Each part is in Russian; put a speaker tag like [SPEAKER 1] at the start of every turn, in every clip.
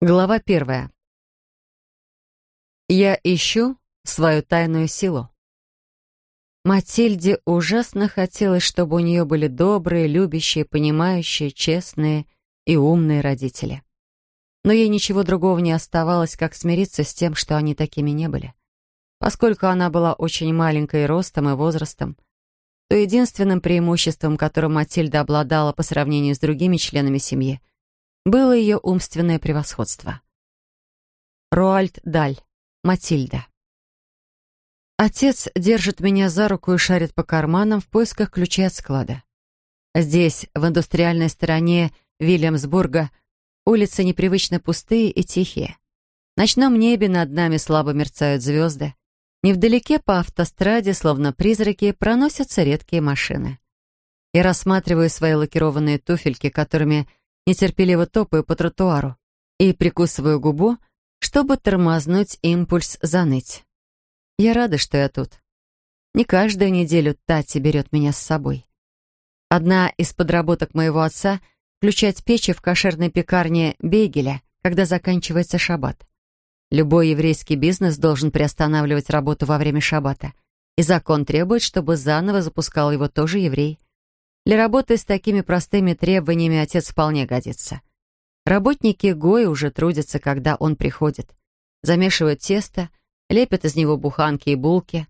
[SPEAKER 1] Глава первая. Я ищу свою тайную силу. Матильде ужасно хотелось, чтобы у нее были добрые, любящие, понимающие, честные и умные родители. Но ей ничего другого не оставалось, как смириться с тем, что они такими не были. Поскольку она была очень маленькой ростом и возрастом, то единственным преимуществом, которым Матильда обладала по сравнению с другими членами семьи — было ее умственное превосходство. Роальд Даль, Матильда. Отец держит меня за руку и шарит по карманам в поисках ключей от склада. Здесь, в индустриальной стороне Вильямсбурга, улицы непривычно пустые и тихие. В ночном небе над нами слабо мерцают звезды. Невдалеке по автостраде, словно призраки, проносятся редкие машины. Я рассматриваю свои лакированные туфельки, которыми нетерпеливо топаю по тротуару и прикусываю губу, чтобы тормознуть импульс заныть. Я рада, что я тут. Не каждую неделю Тати берет меня с собой. Одна из подработок моего отца — включать печи в кошерной пекарне Бейгеля, когда заканчивается шаббат. Любой еврейский бизнес должен приостанавливать работу во время шаббата, и закон требует, чтобы заново запускал его тоже еврей. Для работы с такими простыми требованиями отец вполне годится. Работники Гои уже трудятся, когда он приходит. Замешивают тесто, лепят из него буханки и булки.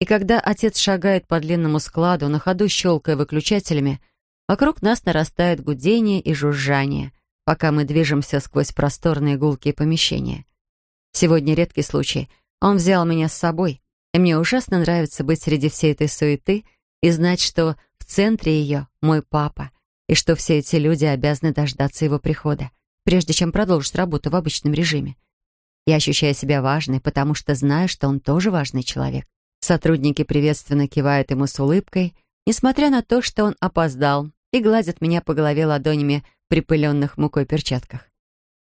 [SPEAKER 1] И когда отец шагает по длинному складу, на ходу щелкая выключателями, вокруг нас нарастает гудение и жужжание, пока мы движемся сквозь просторные гулкие помещения. Сегодня редкий случай. Он взял меня с собой, и мне ужасно нравится быть среди всей этой суеты и знать, что в центре ее мой папа, и что все эти люди обязаны дождаться его прихода, прежде чем продолжить работу в обычном режиме. Я ощущаю себя важной, потому что знаю, что он тоже важный человек. Сотрудники приветственно кивают ему с улыбкой, несмотря на то, что он опоздал, и гладят меня по голове ладонями в припыленных мукой перчатках.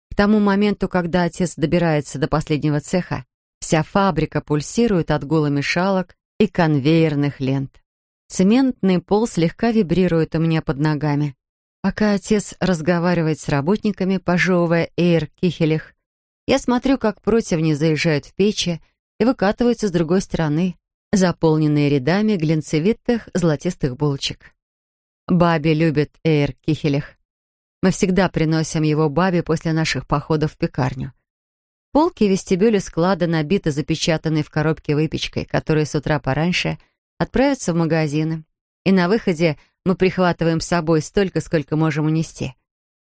[SPEAKER 1] К тому моменту, когда отец добирается до последнего цеха, вся фабрика пульсирует от гула мешалок и конвейерных лент. Цементный пол слегка вибрирует у меня под ногами. Пока отец разговаривает с работниками, пожевывая эйр кихелях, я смотрю, как противни заезжают в печи и выкатываются с другой стороны, заполненные рядами глинцевитых золотистых булочек. Баби любит эйр кихелях. Мы всегда приносим его бабе после наших походов в пекарню. Полки в вестибюле склада набиты запечатанной в коробке выпечкой, которую с утра пораньше – отправиться в магазины. И на выходе мы прихватываем с собой столько, сколько можем унести.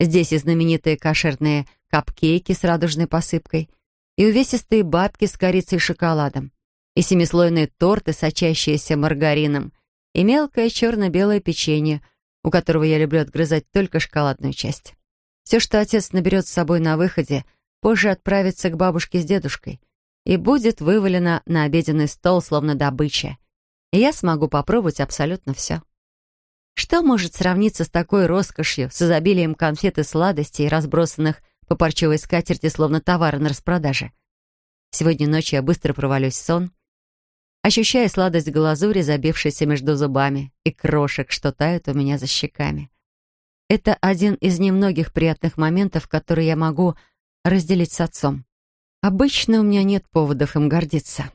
[SPEAKER 1] Здесь и знаменитые кошерные капкейки с радужной посыпкой, и увесистые бабки с корицей и шоколадом, и семислойные торты, сочащиеся маргарином, и мелкое черно-белое печенье, у которого я люблю отгрызать только шоколадную часть. Все, что отец наберет с собой на выходе, позже отправится к бабушке с дедушкой и будет вывалено на обеденный стол, словно добыча и я смогу попробовать абсолютно все. Что может сравниться с такой роскошью, с изобилием конфет и сладостей, разбросанных по парчевой скатерти, словно товары на распродаже? Сегодня ночью я быстро провалюсь в сон, ощущая сладость глазури, забившейся между зубами, и крошек, что тают у меня за щеками. Это один из немногих приятных моментов, которые я могу разделить с отцом. Обычно у меня нет поводов им гордиться.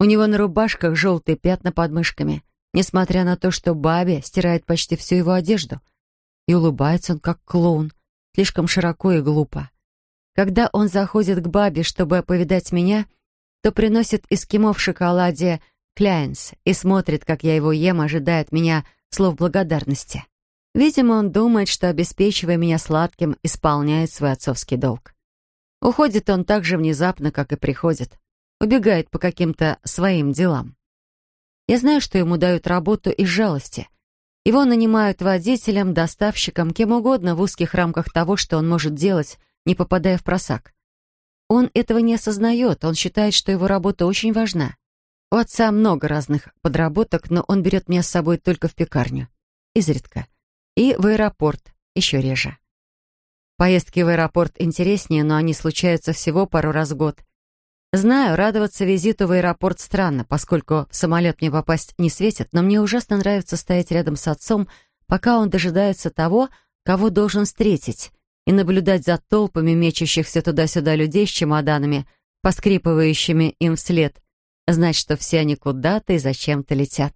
[SPEAKER 1] У него на рубашках желтые пятна под мышками, несмотря на то, что Баби стирает почти всю его одежду. И улыбается он, как клоун, слишком широко и глупо. Когда он заходит к Бабе, чтобы повидать меня, то приносит эскимо в шоколаде Кляйнс и смотрит, как я его ем, ожидая от меня слов благодарности. Видимо, он думает, что, обеспечивая меня сладким, исполняет свой отцовский долг. Уходит он так же внезапно, как и приходит убегает по каким-то своим делам. Я знаю, что ему дают работу из жалости. Его нанимают водителем, доставщиком, кем угодно в узких рамках того, что он может делать, не попадая в просак. Он этого не осознает, он считает, что его работа очень важна. У отца много разных подработок, но он берет меня с собой только в пекарню. Изредка. И в аэропорт, еще реже. Поездки в аэропорт интереснее, но они случаются всего пару раз в год. Знаю, радоваться визиту в аэропорт странно, поскольку в самолет мне попасть не светит, но мне ужасно нравится стоять рядом с отцом, пока он дожидается того, кого должен встретить, и наблюдать за толпами мечущихся туда-сюда людей с чемоданами, поскрипывающими им вслед, знать, что все они куда-то и зачем-то летят.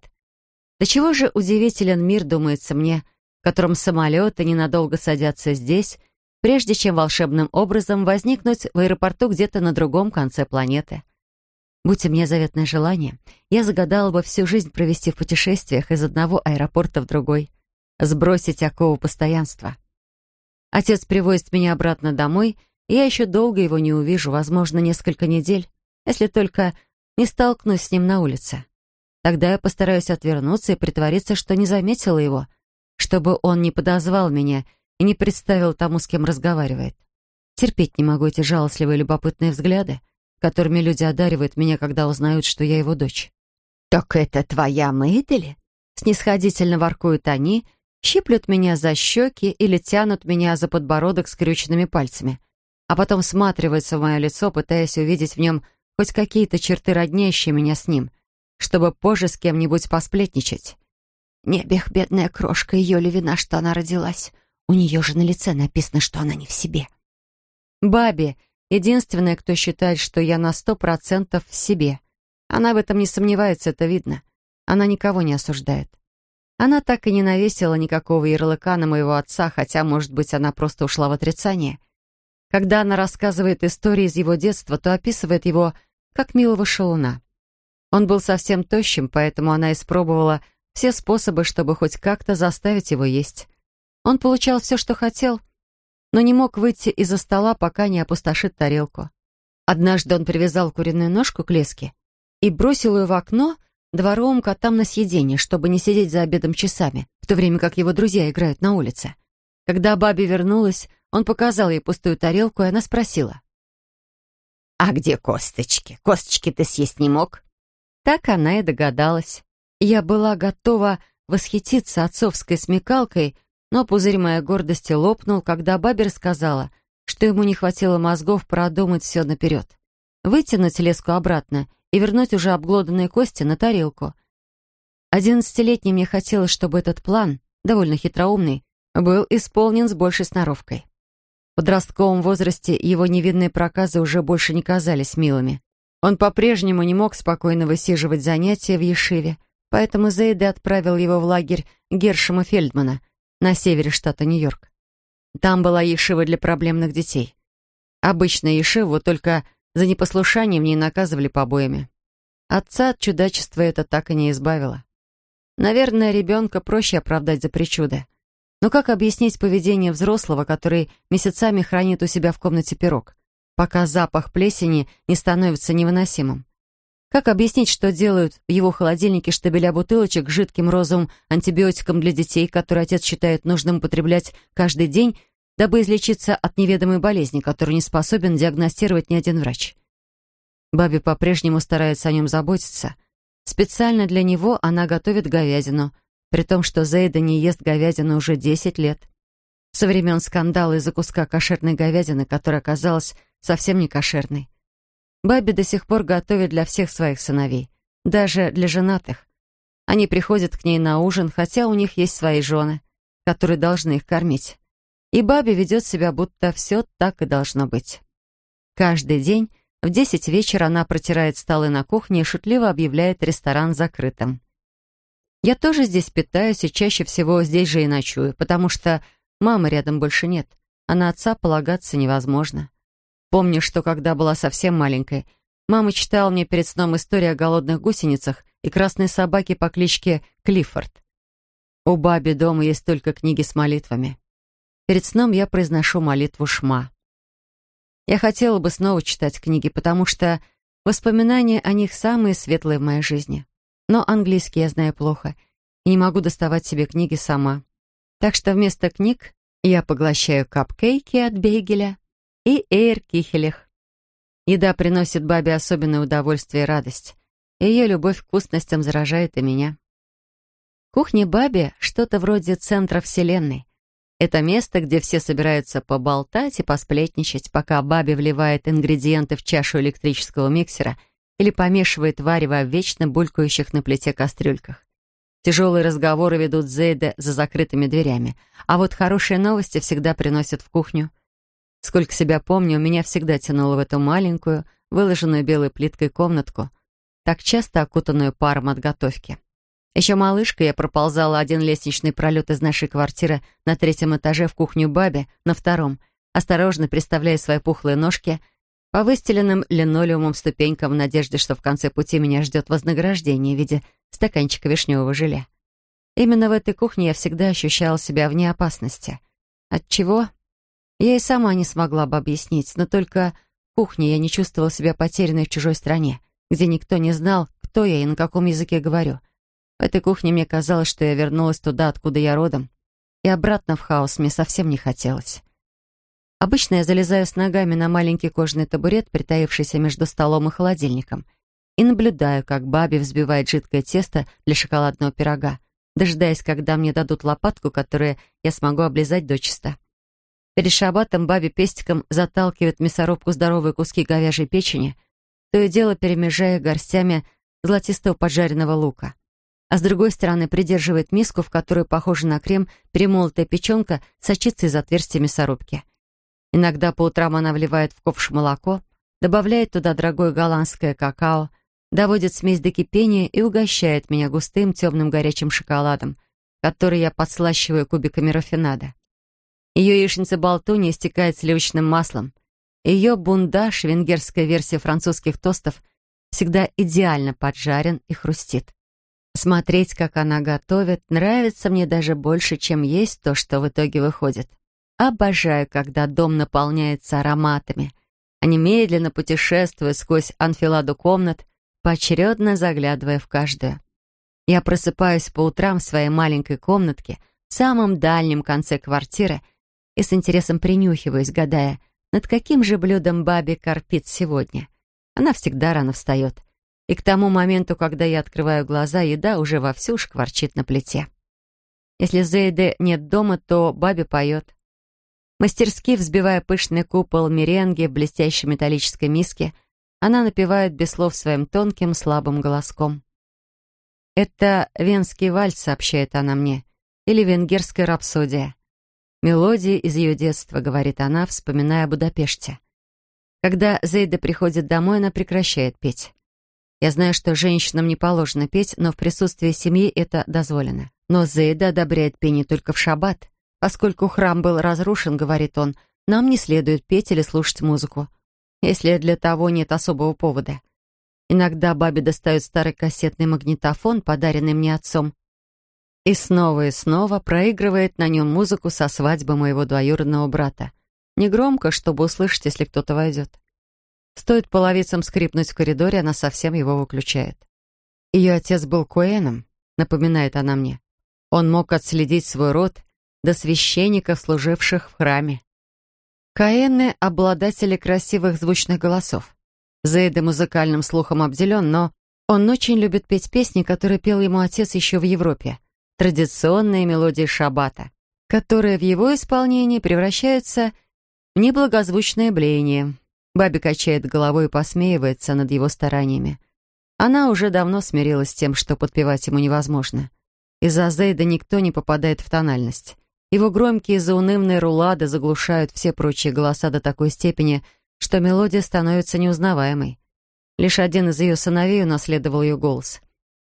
[SPEAKER 1] До чего же удивителен мир, думается мне, в котором самолеты ненадолго садятся здесь, прежде чем волшебным образом возникнуть в аэропорту где-то на другом конце планеты. Будь у меня заветное желание, я загадала бы всю жизнь провести в путешествиях из одного аэропорта в другой, сбросить окову постоянства. Отец привозит меня обратно домой, и я еще долго его не увижу, возможно, несколько недель, если только не столкнусь с ним на улице. Тогда я постараюсь отвернуться и притвориться, что не заметила его, чтобы он не подозвал меня и не представил тому, с кем разговаривает. Терпеть не могу эти жалостливые любопытные взгляды, которыми люди одаривают меня, когда узнают, что я его дочь. «Так это твоя Мэйдели?» Снисходительно воркуют они, щиплют меня за щеки или тянут меня за подбородок скрюченными пальцами, а потом всматриваются в мое лицо, пытаясь увидеть в нем хоть какие-то черты, роднящие меня с ним, чтобы позже с кем-нибудь посплетничать. Небех, бедная крошка, ее ли вина, что она родилась? У нее же на лице написано, что она не в себе. Баби Единственная, кто считает, что я на сто процентов в себе. Она в этом не сомневается, это видно. Она никого не осуждает. Она так и не навесила никакого ярлыка на моего отца, хотя, может быть, она просто ушла в отрицание. Когда она рассказывает истории из его детства, то описывает его как милого шалуна. Он был совсем тощим, поэтому она испробовала все способы, чтобы хоть как-то заставить его есть. Он получал все, что хотел — но не мог выйти из-за стола, пока не опустошит тарелку. Однажды он привязал куриную ножку к леске и бросил ее в окно дворовым котам на съедение, чтобы не сидеть за обедом часами, в то время как его друзья играют на улице. Когда Баби вернулась, он показал ей пустую тарелку, и она спросила. «А где косточки? Косточки ты съесть не мог?» Так она и догадалась. Я была готова восхититься отцовской смекалкой, но пузырь моей гордости лопнул, когда Бабер сказала, что ему не хватило мозгов продумать все наперед. Вытянуть леску обратно и вернуть уже обглоданные кости на тарелку. Одиннадцатилетней мне хотелось, чтобы этот план, довольно хитроумный, был исполнен с большей сноровкой. В подростковом возрасте его невинные проказы уже больше не казались милыми. Он по-прежнему не мог спокойно высиживать занятия в Ешиве, поэтому Зейде отправил его в лагерь Гершема Фельдмана — на севере штата Нью-Йорк. Там была ешива для проблемных детей. Обычная ешива, только за непослушание в ней наказывали побоями. Отца от чудачества это так и не избавило. Наверное, ребенка проще оправдать за причуды. Но как объяснить поведение взрослого, который месяцами хранит у себя в комнате пирог, пока запах плесени не становится невыносимым? Как объяснить, что делают в его холодильнике штабеля бутылочек с жидким розовым антибиотиком для детей, который отец считает нужным употреблять каждый день, дабы излечиться от неведомой болезни, которую не способен диагностировать ни один врач? Баби по-прежнему старается о нем заботиться. Специально для него она готовит говядину, при том, что Зейда не ест говядину уже 10 лет. Со времен скандала из-за куска кошерной говядины, которая оказалась совсем не кошерной. Баби до сих пор готовит для всех своих сыновей, даже для женатых. Они приходят к ней на ужин, хотя у них есть свои жены, которые должны их кормить. И Баби ведет себя, будто все так и должно быть. Каждый день в десять вечера она протирает столы на кухне и шутливо объявляет ресторан закрытым. Я тоже здесь питаюсь и чаще всего здесь же и ночую, потому что мамы рядом больше нет, а на отца полагаться невозможно. Помню, что когда была совсем маленькой, мама читала мне перед сном историю о голодных гусеницах и красной собаке по кличке Клиффорд. У баби дома есть только книги с молитвами. Перед сном я произношу молитву Шма. Я хотела бы снова читать книги, потому что воспоминания о них самые светлые в моей жизни. Но английский я знаю плохо и не могу доставать себе книги сама. Так что вместо книг я поглощаю капкейки от Бейгеля, и Эйр Кихелех. Еда приносит бабе особенное удовольствие и радость. Ее любовь к вкусностям заражает и меня. Кухня баби — что-то вроде центра вселенной. Это место, где все собираются поболтать и посплетничать, пока баби вливает ингредиенты в чашу электрического миксера или помешивает варево в вечно булькающих на плите кастрюльках. Тяжелые разговоры ведут Зейда за закрытыми дверями, а вот хорошие новости всегда приносят в кухню — Сколько себя помню, меня всегда тянуло в эту маленькую, выложенную белой плиткой комнатку, так часто окутанную паром от готовки. Еще малышка я проползала один лестничный пролет из нашей квартиры на третьем этаже в кухню бабе, на втором, осторожно приставляя свои пухлые ножки по выстеленным линолеумом ступенькам в надежде, что в конце пути меня ждет вознаграждение в виде стаканчика вишневого желе. Именно в этой кухне я всегда ощущала себя вне опасности. Отчего? Я и сама не смогла бы объяснить, но только в кухне я не чувствовала себя потерянной в чужой стране, где никто не знал, кто я и на каком языке говорю. В этой кухне мне казалось, что я вернулась туда, откуда я родом, и обратно в хаос мне совсем не хотелось. Обычно я залезаю с ногами на маленький кожаный табурет, притаившийся между столом и холодильником, и наблюдаю, как Баби взбивает жидкое тесто для шоколадного пирога, дожидаясь, когда мне дадут лопатку, которую я смогу облизать дочисто. Перед шабатом бабе пестиком заталкивает мясорубку здоровые куски говяжьей печени, то и дело перемежая горстями золотистого поджаренного лука. А с другой стороны придерживает миску, в которую, похоже на крем, перемолотая печенка сочится из отверстия мясорубки. Иногда по утрам она вливает в ковш молоко, добавляет туда дорогое голландское какао, доводит смесь до кипения и угощает меня густым темным горячим шоколадом, который я подслащиваю кубиками рафинада. Ее яичница-болтунья истекает сливочным маслом. Ее бундаш, венгерская версия французских тостов, всегда идеально поджарен и хрустит. Смотреть, как она готовит, нравится мне даже больше, чем есть то, что в итоге выходит. Обожаю, когда дом наполняется ароматами. Они медленно путешествуют сквозь анфиладу комнат, поочередно заглядывая в каждую. Я просыпаюсь по утрам в своей маленькой комнатке в самом дальнем конце квартиры — и с интересом принюхиваюсь, гадая, над каким же блюдом бабе корпит сегодня. Она всегда рано встает. И к тому моменту, когда я открываю глаза, еда уже вовсю шкварчит на плите. Если Зейды нет дома, то бабе поет. Мастерски взбивая пышный купол меренги в блестящей металлической миске, она напевает без слов своим тонким, слабым голоском. «Это венский вальс», — сообщает она мне, или венгерская рапсодия. Мелодии из ее детства, говорит она, вспоминая о Будапеште. Когда Зейда приходит домой, она прекращает петь. Я знаю, что женщинам не положено петь, но в присутствии семьи это дозволено. Но Зейда одобряет пение только в шаббат. Поскольку храм был разрушен, говорит он, нам не следует петь или слушать музыку, если для того нет особого повода. Иногда бабе достают старый кассетный магнитофон, подаренный мне отцом, и снова и снова проигрывает на нем музыку со свадьбы моего двоюродного брата. Негромко, чтобы услышать, если кто-то войдет. Стоит половицам скрипнуть в коридоре, она совсем его выключает. Ее отец был Куэном, напоминает она мне. Он мог отследить свой род до священников, служивших в храме. Каэны — обладатели красивых звучных голосов. Зейда музыкальным слухом обделен, но он очень любит петь песни, которые пел ему отец еще в Европе традиционные мелодии шаббата, которые в его исполнении превращаются в неблагозвучное блеяние. Баби качает головой и посмеивается над его стараниями. Она уже давно смирилась с тем, что подпевать ему невозможно. Из-за Зейда никто не попадает в тональность. Его громкие заунывные рулады заглушают все прочие голоса до такой степени, что мелодия становится неузнаваемой. Лишь один из ее сыновей унаследовал ее голос.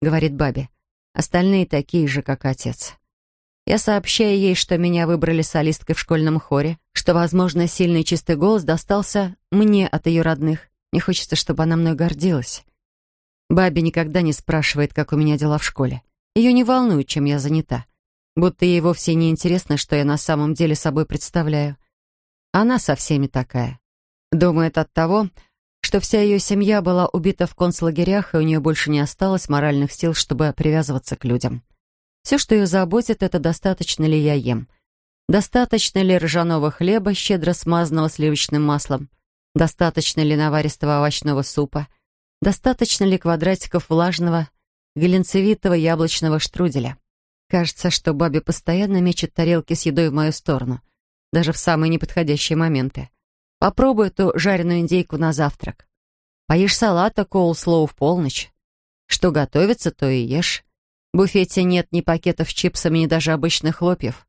[SPEAKER 1] Говорит Баби. Остальные такие же, как отец. Я сообщаю ей, что меня выбрали солисткой в школьном хоре, что, возможно, сильный чистый голос достался мне от ее родных. Мне хочется, чтобы она мной гордилась. Баби никогда не спрашивает, как у меня дела в школе. Ее не волнует, чем я занята. Будто ей вовсе не интересно, что я на самом деле собой представляю. Она со всеми такая. Думает от того, что вся ее семья была убита в концлагерях, и у нее больше не осталось моральных сил, чтобы привязываться к людям. Все, что ее заботит, это достаточно ли я ем. Достаточно ли ржаного хлеба, щедро смазанного сливочным маслом? Достаточно ли наваристого овощного супа? Достаточно ли квадратиков влажного, глинцевитого яблочного штруделя? Кажется, что бабе постоянно мечет тарелки с едой в мою сторону, даже в самые неподходящие моменты. Попробуй эту жареную индейку на завтрак. Поешь салата коулслоу в полночь. Что готовится, то и ешь. В буфете нет ни пакетов с чипсами, ни даже обычных хлопьев.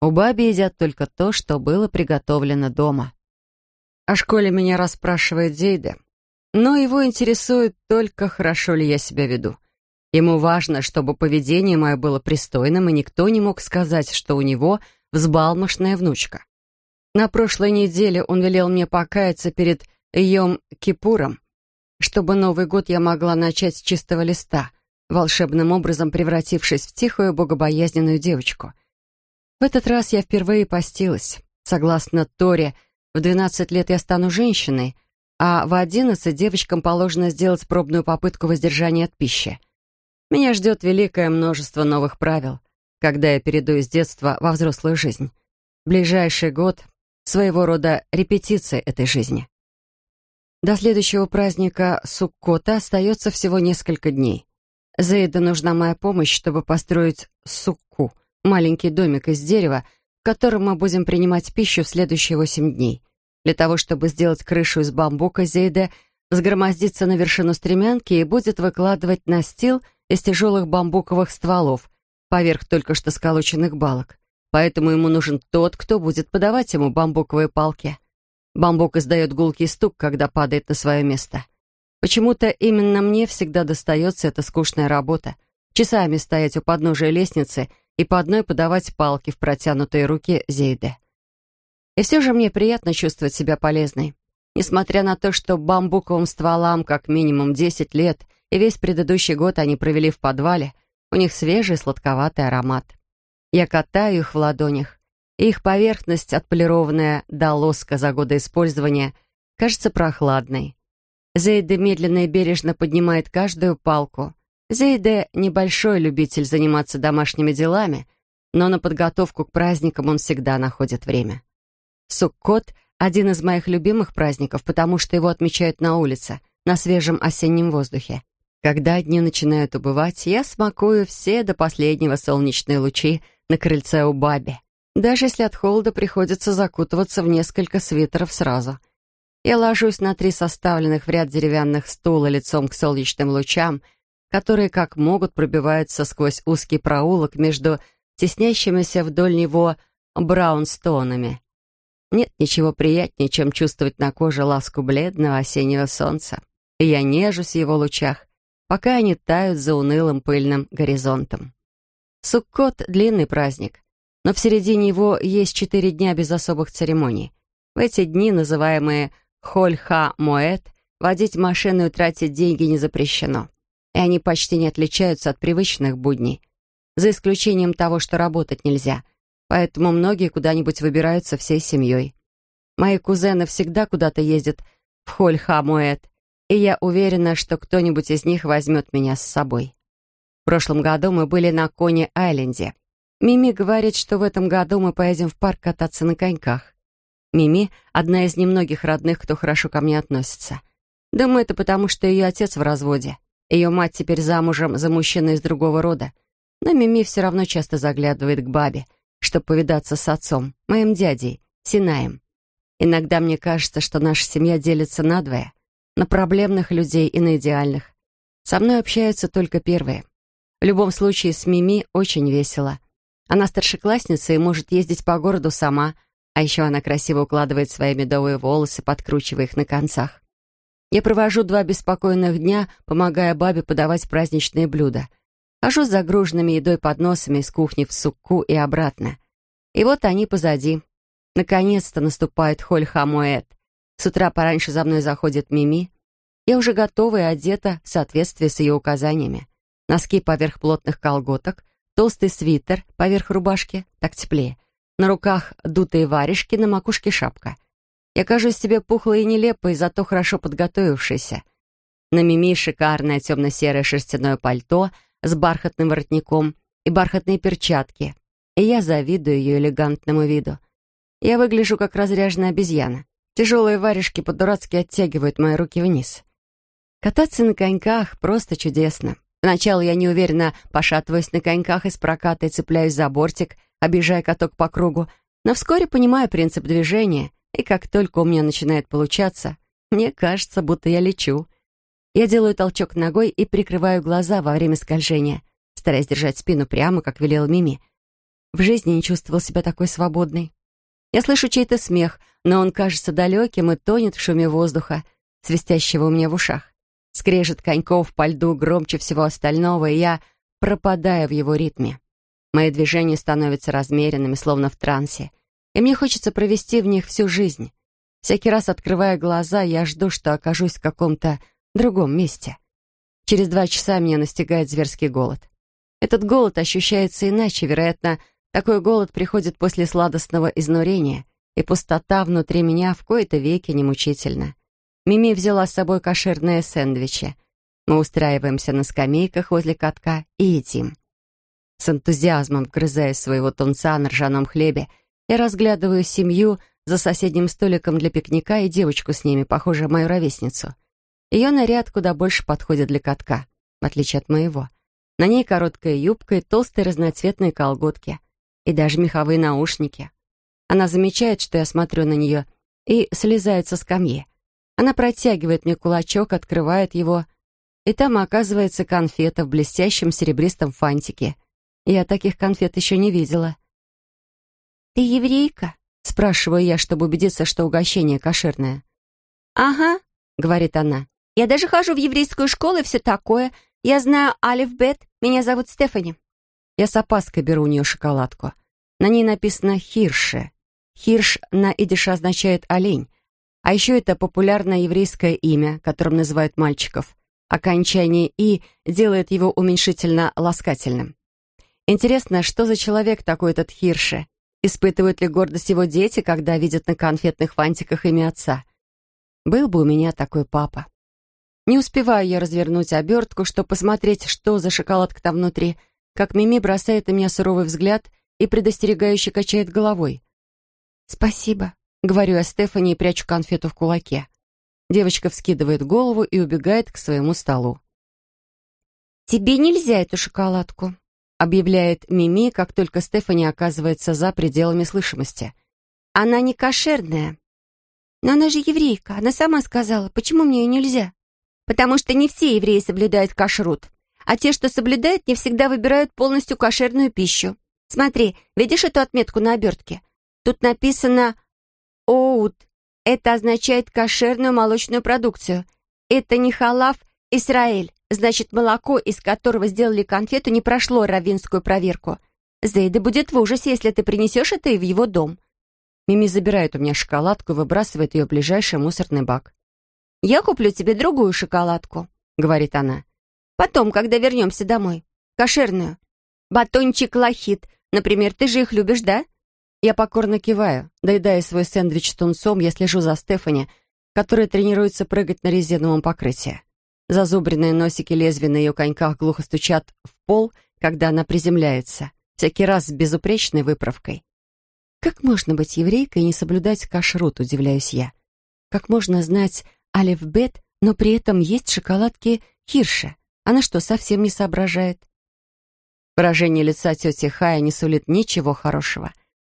[SPEAKER 1] У баби едят только то, что было приготовлено дома. О школе меня расспрашивает Зейда, но его интересует только, хорошо ли я себя веду. Ему важно, чтобы поведение мое было пристойным, и никто не мог сказать, что у него взбалмошная внучка. На прошлой неделе он велел мне покаяться перед Йом-Кипуром, чтобы Новый год я могла начать с чистого листа, волшебным образом превратившись в тихую, богобоязненную девочку. В этот раз я впервые постилась. Согласно Торе, в 12 лет я стану женщиной, а в 11 девочкам положено сделать пробную попытку воздержания от пищи. Меня ждет великое множество новых правил, когда я перейду из детства во взрослую жизнь. Ближайший год — своего рода репетиция этой жизни. До следующего праздника Суккота остается всего несколько дней. Зейда нужна моя помощь, чтобы построить сукку, маленький домик из дерева, в котором мы будем принимать пищу в следующие восемь дней. Для того, чтобы сделать крышу из бамбука, Зейда взгромоздится на вершину стремянки и будет выкладывать настил из тяжелых бамбуковых стволов поверх только что сколоченных балок. Поэтому ему нужен тот, кто будет подавать ему бамбуковые палки. Бамбук издает гулкий стук, когда падает на свое место. Почему-то именно мне всегда достается эта скучная работа. Часами стоять у подножия лестницы и по одной подавать палки в протянутые руки Зейде. И все же мне приятно чувствовать себя полезной. Несмотря на то, что бамбуковым стволам как минимум 10 лет, и весь предыдущий год они провели в подвале, у них свежий сладковатый аромат. Я катаю их в ладонях, их поверхность, отполированная до лоска за годы использования, кажется прохладной. Зейде медленно и бережно поднимает каждую палку. Зейде — небольшой любитель заниматься домашними делами, но на подготовку к праздникам он всегда находит время. Суккот — один из моих любимых праздников, потому что его отмечают на улице, на свежем осеннем воздухе. Когда дни начинают убывать, я смакую все до последнего солнечные лучи на крыльце у Баби. Даже если от холода приходится закутываться в несколько свитеров сразу. Я ложусь на три составленных в ряд деревянных стула лицом к солнечным лучам, которые как могут пробиваются сквозь узкий проулок между теснящимися вдоль него браунстонами. Нет ничего приятнее, чем чувствовать на коже ласку бледного осеннего солнца. И я нежусь в его лучах, пока они тают за унылым пыльным горизонтом. Суккот — длинный праздник, но в середине его есть четыре дня без особых церемоний. В эти дни, называемые Холь-Ха-Моэт, водить машину и тратить деньги не запрещено, и они почти не отличаются от привычных будней, за исключением того, что работать нельзя, поэтому многие куда-нибудь выбираются всей семьей. Мои кузены всегда куда-то ездят в Холь-Ха-Моэт, и я уверена, что кто-нибудь из них возьмет меня с собой. В прошлом году мы были на Кони-Айленде. Мими говорит, что в этом году мы поедем в парк кататься на коньках. Мими — одна из немногих родных, кто хорошо ко мне относится. Думаю, это потому, что ее отец в разводе. Ее мать теперь замужем за мужчиной из другого рода. Но Мими все равно часто заглядывает к бабе, чтобы повидаться с отцом, моим дядей, Синаем. Иногда мне кажется, что наша семья делится надвое на проблемных людей и на идеальных. Со мной общаются только первые. В любом случае, с Мими очень весело. Она старшеклассница и может ездить по городу сама, а еще она красиво укладывает свои медовые волосы, подкручивая их на концах. Я провожу два беспокойных дня, помогая бабе подавать праздничные блюда. Хожу с загруженными едой подносами из кухни в сукку и обратно. И вот они позади. Наконец-то наступает Холь-Хамуэт — с утра пораньше за мной заходит Мими. Я уже готова и одета в соответствии с ее указаниями. Носки поверх плотных колготок, толстый свитер поверх рубашки, так теплее. На руках дутые варежки, на макушке шапка. Я кажусь себе пухлой и нелепой, зато хорошо подготовившейся. На Мими шикарное темно-серое шерстяное пальто с бархатным воротником и бархатные перчатки. И я завидую ее элегантному виду. Я выгляжу как разряженная обезьяна. Тяжелые варежки по-дурацки оттягивают мои руки вниз. Кататься на коньках просто чудесно. Сначала я неуверенно пошатываюсь на коньках из проката и цепляюсь за бортик, обижая каток по кругу, но вскоре понимаю принцип движения, и как только у меня начинает получаться, мне кажется, будто я лечу. Я делаю толчок ногой и прикрываю глаза во время скольжения, стараясь держать спину прямо, как велел Мими. В жизни не чувствовал себя такой свободной. Я слышу чей-то смех, но он кажется далеким и тонет в шуме воздуха, свистящего у меня в ушах. Скрежет коньков по льду громче всего остального, и я пропадаю в его ритме. Мои движения становятся размеренными, словно в трансе, и мне хочется провести в них всю жизнь. Всякий раз, открывая глаза, я жду, что окажусь в каком-то другом месте. Через два часа меня настигает зверский голод. Этот голод ощущается иначе, вероятно, такой голод приходит после сладостного изнурения, и пустота внутри меня в кои-то веки немучительна. Мими взяла с собой кошерные сэндвичи. Мы устраиваемся на скамейках возле катка и едим. С энтузиазмом вгрызая своего тунца на ржаном хлебе, я разглядываю семью за соседним столиком для пикника и девочку с ними, похожую мою ровесницу. Ее наряд куда больше подходит для катка, в отличие от моего. На ней короткая юбка и толстые разноцветные колготки, и даже меховые наушники. Она замечает, что я смотрю на нее, и слезает со скамьи. Она протягивает мне кулачок, открывает его, и там оказывается конфета в блестящем серебристом фантике. Я таких конфет еще не видела.
[SPEAKER 2] «Ты еврейка?» — спрашиваю я, чтобы убедиться, что угощение кошерное. «Ага», — говорит она. «Я даже хожу в еврейскую школу и все такое. Я знаю алиф-бет. Меня зовут Стефани».
[SPEAKER 1] Я с опаской беру у нее шоколадку. На ней написано «Хирше». Хирш на идише означает «олень». А еще это популярное еврейское имя, которым называют мальчиков. Окончание «и» делает его уменьшительно ласкательным. Интересно, что за человек такой этот Хирше? Испытывают ли гордость его дети, когда видят на конфетных фантиках имя отца? Был бы у меня такой папа. Не успеваю я развернуть обертку, чтобы посмотреть, что за шоколадка там внутри, как Мими бросает на меня суровый взгляд и предостерегающе качает головой. «Спасибо», — говорю я Стефани и прячу конфету в кулаке. Девочка вскидывает голову и убегает к своему столу.
[SPEAKER 2] «Тебе нельзя эту шоколадку»,
[SPEAKER 1] объявляет Мими, как только Стефани оказывается за пределами слышимости.
[SPEAKER 2] «Она не кошерная». «Но она же еврейка, она сама сказала. Почему мне ее нельзя?» «Потому что не все евреи соблюдают кашрут, а те, что соблюдают, не всегда выбирают полностью кошерную пищу. Смотри, видишь эту отметку на обертке? Тут написано «Оут». Это означает кошерную молочную продукцию. Это не халав Израиль. Значит, молоко, из которого сделали конфету, не прошло раввинскую проверку. Зейда будет в ужасе, если ты принесешь это и в его дом.
[SPEAKER 1] Мими забирает у меня шоколадку и выбрасывает ее в ближайший мусорный бак.
[SPEAKER 2] «Я куплю тебе другую шоколадку», — говорит она. «Потом, когда вернемся домой. Кошерную. Батончик лахит. Например, ты же их любишь, да?»
[SPEAKER 1] Я покорно киваю. Доедая свой сэндвич с тунцом, я слежу за Стефани, которая тренируется прыгать на резиновом покрытии. Зазубренные носики лезвия на ее коньках глухо стучат в пол, когда она приземляется, всякий раз с безупречной выправкой. Как можно быть еврейкой и не соблюдать кашрут, удивляюсь я? Как можно знать алифбет, но при этом есть шоколадки Хирша? Она что, совсем не соображает? Выражение лица тети Хая не сулит ничего хорошего.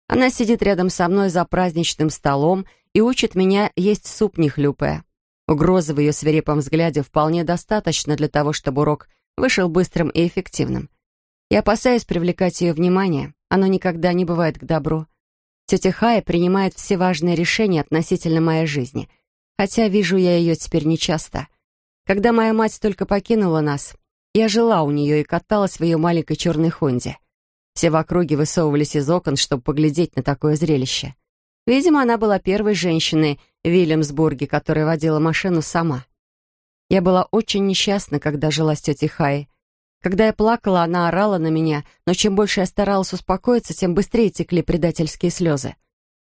[SPEAKER 1] Она сидит рядом со мной за праздничным столом и учит меня есть суп не хлюпая. Угрозы в ее свирепом взгляде вполне достаточно для того, чтобы урок вышел быстрым и эффективным. Я опасаюсь привлекать ее внимание. Оно никогда не бывает к добру. Тетя Хая принимает все важные решения относительно моей жизни, хотя вижу я ее теперь нечасто. Когда моя мать только покинула нас, я жила у нее и каталась в ее маленькой черной Хонде. Все в округе высовывались из окон, чтобы поглядеть на такое зрелище. Видимо, она была первой женщиной в Вильямсбурге, которая водила машину сама. Я была очень несчастна, когда жила с тетей Хай. Когда я плакала, она орала на меня, но чем больше я старалась успокоиться, тем быстрее текли предательские слезы.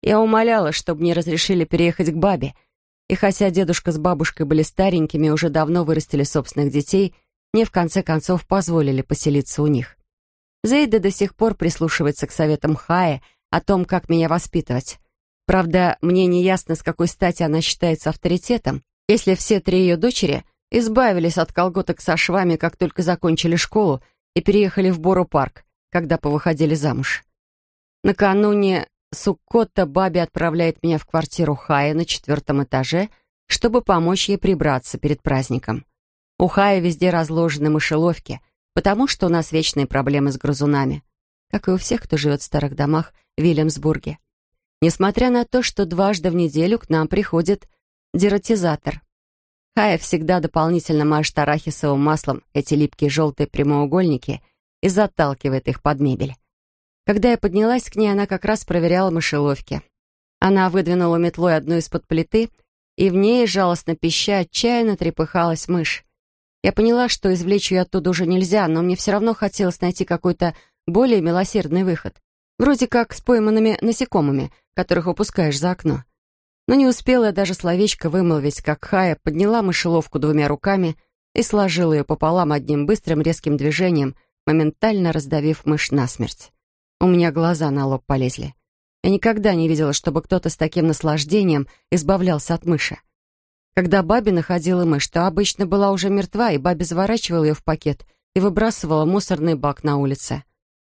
[SPEAKER 1] Я умоляла, чтобы мне разрешили переехать к бабе. И хотя дедушка с бабушкой были старенькими и уже давно вырастили собственных детей, мне в конце концов позволили поселиться у них. Зейда до сих пор прислушивается к советам Хая о том, как меня воспитывать. Правда, мне не ясно, с какой стати она считается авторитетом, если все три ее дочери избавились от колготок со швами, как только закончили школу и переехали в Боро-парк, когда повыходили замуж. Накануне Суккота Баби отправляет меня в квартиру Хая на четвертом этаже, чтобы помочь ей прибраться перед праздником. У Хая везде разложены мышеловки, потому что у нас вечные проблемы с грызунами, как и у всех, кто живет в старых домах в Вильямсбурге. Несмотря на то, что дважды в неделю к нам приходит дератизатор. Хая всегда дополнительно мажет арахисовым маслом эти липкие желтые прямоугольники и заталкивает их под мебель. Когда я поднялась к ней, она как раз проверяла мышеловки. Она выдвинула метлой одну из-под плиты, и в ней, жалостно пища, отчаянно трепыхалась мышь. Я поняла, что извлечь ее оттуда уже нельзя, но мне все равно хотелось найти какой-то более милосердный выход. Вроде как с пойманными насекомыми, которых выпускаешь за окно. Но не успела я даже словечко вымолвить, как Хая подняла мышеловку двумя руками и сложила ее пополам одним быстрым резким движением, моментально раздавив мышь насмерть. У меня глаза на лоб полезли. Я никогда не видела, чтобы кто-то с таким наслаждением избавлялся от мыши. Когда Баби находила мышь, то обычно была уже мертва, и Баби заворачивала ее в пакет и выбрасывала в мусорный бак на улице.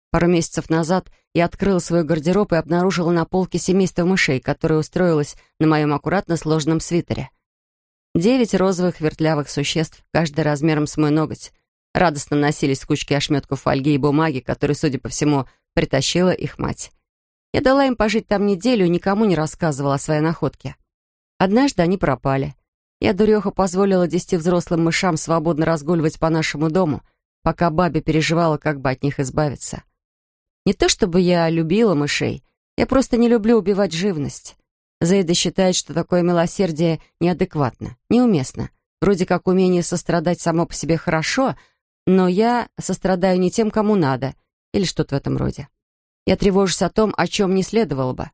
[SPEAKER 1] Пару месяцев назад я открыла свой гардероб и обнаружила на полке семейство мышей, которое устроилось на моем аккуратно сложенном свитере. Девять розовых вертлявых существ, каждый размером с мой ноготь, радостно носились в кучке ошметков фольги и бумаги, которые, судя по всему, притащила их мать. Я дала им пожить там неделю и никому не рассказывала о своей находке. Однажды они пропали. Я, дуреха, позволила десяти взрослым мышам свободно разгуливать по нашему дому, пока бабе переживала, как бы от них избавиться. Не то чтобы я любила мышей, я просто не люблю убивать живность. Зейда считает, что такое милосердие неадекватно, неуместно. Вроде как умение сострадать само по себе хорошо, но я сострадаю не тем, кому надо, или что-то в этом роде. Я тревожусь о том, о чем не следовало бы.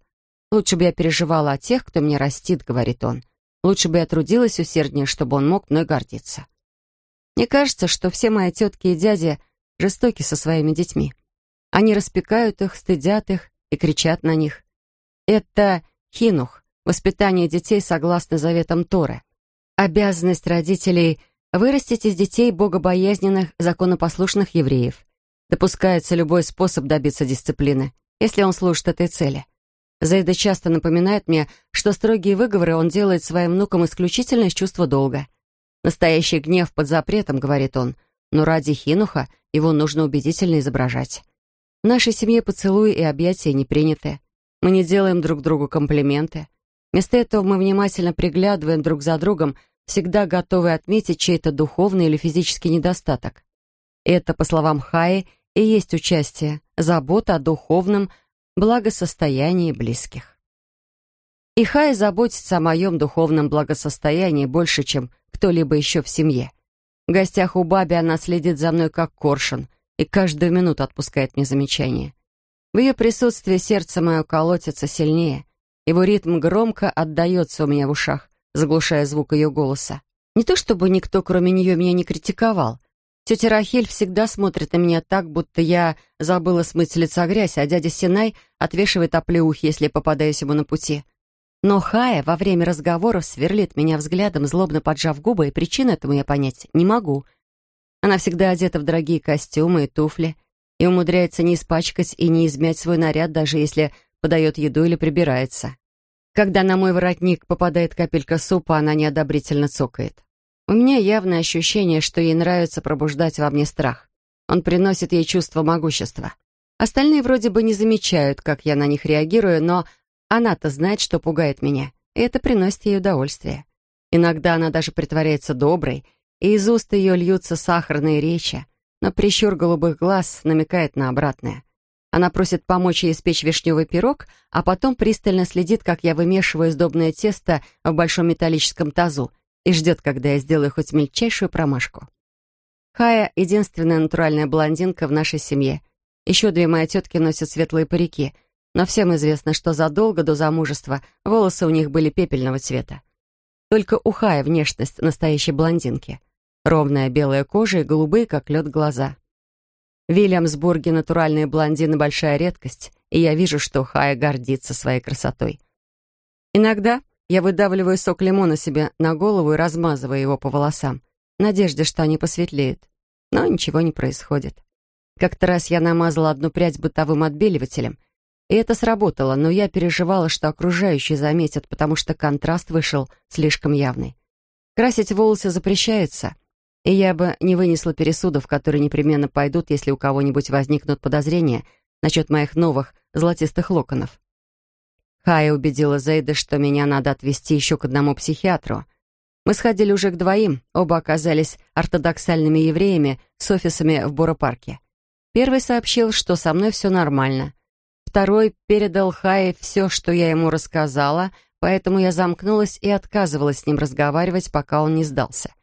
[SPEAKER 1] Лучше бы я переживала о тех, кто меня растит, говорит он. Лучше бы я трудилась усерднее, чтобы он мог мной гордиться. Мне кажется, что все мои тетки и дяди жестоки со своими детьми. Они распекают их, стыдят их и кричат на них. Это хинух, воспитание детей согласно заветам Торы. Обязанность родителей — вырастить из детей богобоязненных, законопослушных евреев. Допускается любой способ добиться дисциплины, если он служит этой цели. Зайда часто напоминает мне, что строгие выговоры он делает своим внукам исключительно из чувства долга. Настоящий гнев под запретом, говорит он, но ради хинуха его нужно убедительно изображать. В нашей семье поцелуи и объятия не приняты. Мы не делаем друг другу комплименты. Вместо этого мы внимательно приглядываем друг за другом, всегда готовы отметить чей-то духовный или физический недостаток. Это, по словам Хаи, и есть участие, забота о духовном благосостоянии близких. И заботится о моем духовном благосостоянии больше, чем кто-либо еще в семье. В гостях у Баби она следит за мной как коршун, и каждую минуту отпускает мне замечания. В ее присутствии сердце мое колотится сильнее. Его ритм громко отдается у меня в ушах, заглушая звук ее голоса. Не то чтобы никто, кроме нее, меня не критиковал. Тетя Рахель всегда смотрит на меня так, будто я забыла смыть с лица грязь, а дядя Синай отвешивает оплеухи, если попадаюсь ему на пути. Но Хая во время разговоров сверлит меня взглядом, злобно поджав губы, и причин этому я понять не могу — она всегда одета в дорогие костюмы и туфли и умудряется не испачкать и не измять свой наряд, даже если подает еду или прибирается. Когда на мой воротник попадает капелька супа, она неодобрительно цокает. У меня явное ощущение, что ей нравится пробуждать во мне страх. Он приносит ей чувство могущества. Остальные вроде бы не замечают, как я на них реагирую, но она-то знает, что пугает меня, и это приносит ей удовольствие. Иногда она даже притворяется доброй и из уст ее льются сахарные речи, но прищур голубых глаз намекает на обратное. Она просит помочь ей испечь вишневый пирог, а потом пристально следит, как я вымешиваю сдобное тесто в большом металлическом тазу и ждет, когда я сделаю хоть мельчайшую промашку. Хая — единственная натуральная блондинка в нашей семье. Еще две мои тетки носят светлые парики, но всем известно, что задолго до замужества волосы у них были пепельного цвета. Только у Хая внешность настоящей блондинки. Ровная белая кожа и голубые, как лед, глаза. В Вильямсбурге натуральные блондины — большая редкость, и я вижу, что Хая гордится своей красотой. Иногда я выдавливаю сок лимона себе на голову и размазываю его по волосам, в надежде, что они посветлеют. Но ничего не происходит. Как-то раз я намазала одну прядь бытовым отбеливателем, и это сработало, но я переживала, что окружающие заметят, потому что контраст вышел слишком явный. Красить волосы запрещается — и я бы не вынесла пересудов, которые непременно пойдут, если у кого-нибудь возникнут подозрения насчет моих новых золотистых локонов. Хая убедила Зейда, что меня надо отвезти еще к одному психиатру. Мы сходили уже к двоим, оба оказались ортодоксальными евреями с офисами в Боро-парке. Первый сообщил, что со мной все нормально. Второй передал Хае все, что я ему рассказала, поэтому я замкнулась и отказывалась с ним разговаривать, пока он не сдался.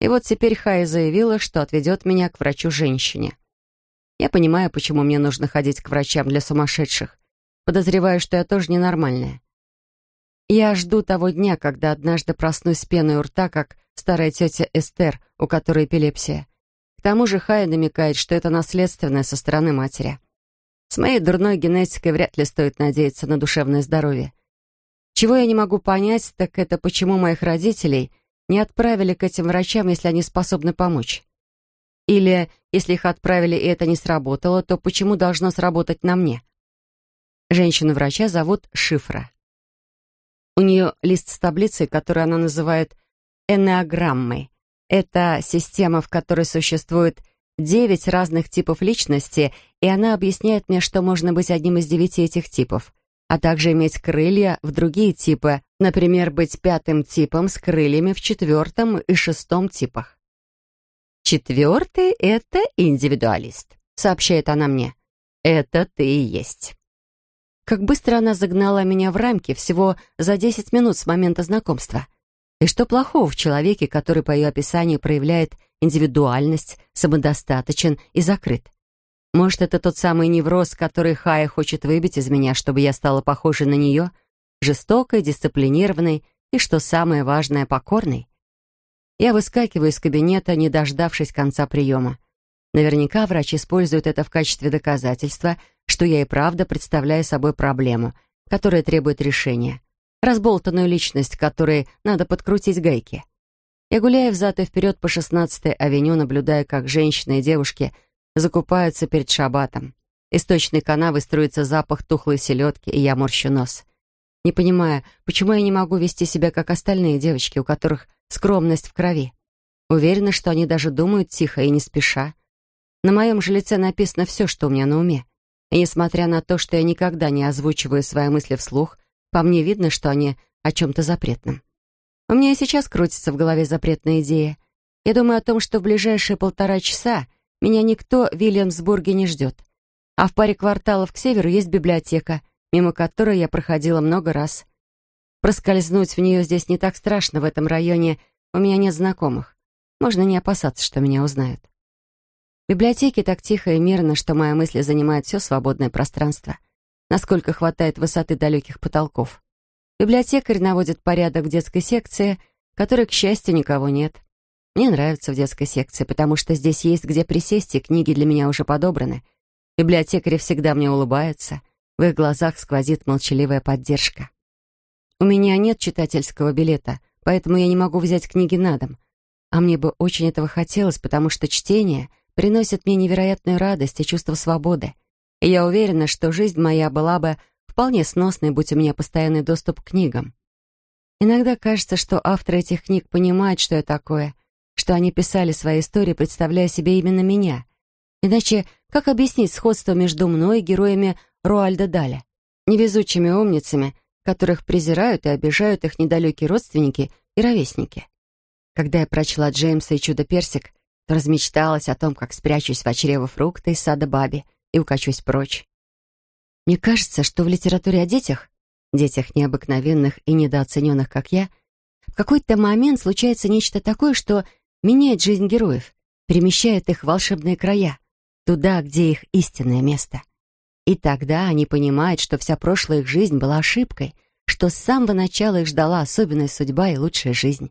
[SPEAKER 1] И вот теперь Хая заявила, что отведет меня к врачу-женщине. Я понимаю, почему мне нужно ходить к врачам для сумасшедших. Подозреваю, что я тоже ненормальная. Я жду того дня, когда однажды проснусь с пеной у рта, как старая тетя Эстер, у которой эпилепсия. К тому же Хая намекает, что это наследственное со стороны матери. С моей дурной генетикой вряд ли стоит надеяться на душевное здоровье. Чего я не могу понять, так это почему моих родителей не отправили к этим врачам, если они способны помочь. Или, если их отправили и это не сработало, то почему должно сработать на мне? Женщину-врача зовут Шифра. У нее лист с таблицей, которую она называет энеограммой. Это система, в которой существует девять разных типов личности, и она объясняет мне, что можно быть одним из девяти этих типов, а также иметь крылья в другие типы, например, быть пятым типом с крыльями в четвертом и шестом типах. «Четвертый — это индивидуалист», — сообщает она мне. «Это ты и есть». Как быстро она загнала меня в рамки всего за 10 минут с момента знакомства. И что плохого в человеке, который по ее описанию проявляет индивидуальность, самодостаточен и закрыт? Может, это тот самый невроз, который Хая хочет выбить из меня, чтобы я стала похожей на нее, жестокой, дисциплинированной и, что самое важное, покорной? Я выскакиваю из кабинета, не дождавшись конца приема. Наверняка врач использует это в качестве доказательства, что я и правда представляю собой проблему, которая требует решения. Разболтанную личность, которой надо подкрутить гайки. Я гуляю взад и вперед по 16-й авеню, наблюдая, как женщины и девушки закупаются перед шабатом. Из точной канавы струится запах тухлой селедки, и я морщу нос. Не понимая, почему я не могу вести себя, как остальные девочки, у которых скромность в крови. Уверена, что они даже думают тихо и не спеша. На моем же лице написано все, что у меня на уме. И несмотря на то, что я никогда не озвучиваю свои мысли вслух, по мне видно, что они о чем-то запретном. У меня и сейчас крутится в голове запретная идея. Я думаю о том, что в ближайшие полтора часа меня никто в Вильямсбурге не ждет. А в паре кварталов к северу есть библиотека, мимо которой я проходила много раз. Проскользнуть в нее здесь не так страшно, в этом районе у меня нет знакомых. Можно не опасаться, что меня узнают. Библиотеке так тихо и мирно, что мои мысли занимают все свободное пространство, насколько хватает высоты далеких потолков. Библиотекарь наводит порядок в детской секции, которой, к счастью, никого нет. Мне нравится в детской секции, потому что здесь есть где присесть, и книги для меня уже подобраны. Библиотекари всегда мне улыбаются, в их глазах сквозит молчаливая поддержка. У меня нет читательского билета, поэтому я не могу взять книги на дом. А мне бы очень этого хотелось, потому что чтение приносит мне невероятную радость и чувство свободы. И я уверена, что жизнь моя была бы вполне сносной, будь у меня постоянный доступ к книгам. Иногда кажется, что авторы этих книг понимают, что я такое, что они писали свои истории, представляя себе именно меня. Иначе как объяснить сходство между мной и героями Руальда Даля, невезучими умницами, которых презирают и обижают их недалекие родственники и ровесники. Когда я прочла Джеймса и «Чудо-персик», размечталась о том, как спрячусь в чрево фрукта из сада Баби и укачусь прочь. Мне кажется, что в литературе о детях, детях необыкновенных и недооцененных, как я, в какой-то момент случается нечто такое, что меняет жизнь героев, перемещает их в волшебные края, туда, где их истинное место. И тогда они понимают, что вся прошлая их жизнь была ошибкой, что с самого начала их ждала особенная судьба и лучшая жизнь.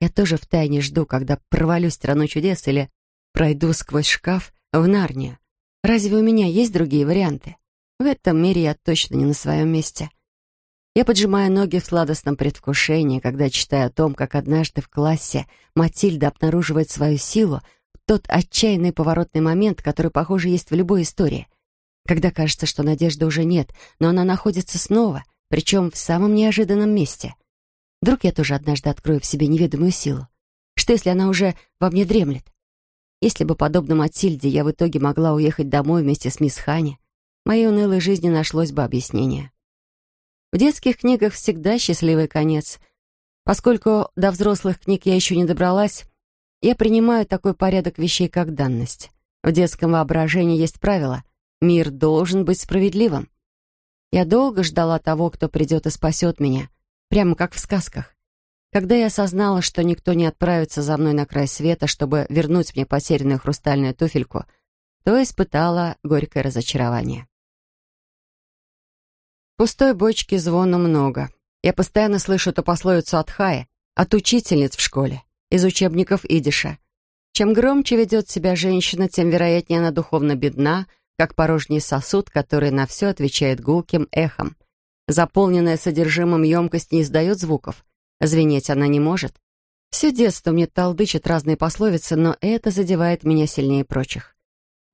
[SPEAKER 1] Я тоже втайне жду, когда провалюсь в страну чудес или пройду сквозь шкаф в Нарнию. Разве у меня есть другие варианты? В этом мире я точно не на своем месте. Я поджимаю ноги в сладостном предвкушении, когда читаю о том, как однажды в классе Матильда обнаруживает свою силу в тот отчаянный поворотный момент, который, похоже, есть в любой истории — когда кажется, что надежды уже нет, но она находится снова, причем в самом неожиданном месте. Вдруг я тоже однажды открою в себе неведомую силу? Что, если она уже во мне дремлет? Если бы, подобно Матильде, я в итоге могла уехать домой вместе с мисс Хани, моей унылой жизни нашлось бы объяснение. В детских книгах всегда счастливый конец. Поскольку до взрослых книг я еще не добралась, я принимаю такой порядок вещей, как данность. В детском воображении есть правило «мир должен быть справедливым». Я долго ждала того, кто придет и спасет меня, прямо как в сказках. Когда я осознала, что никто не отправится за мной на край света, чтобы вернуть мне потерянную хрустальную туфельку, то испытала горькое разочарование. Пустой бочки звону много. Я постоянно слышу эту пословицу от Хая, от учительниц в школе, из учебников идиша. Чем громче ведет себя женщина, тем вероятнее она духовно бедна, как порожний сосуд, который на все отвечает гулким эхом. Заполненная содержимым емкость не издает звуков. Звенеть она не может. Все детство мне толдычат разные пословицы, но это задевает меня сильнее прочих.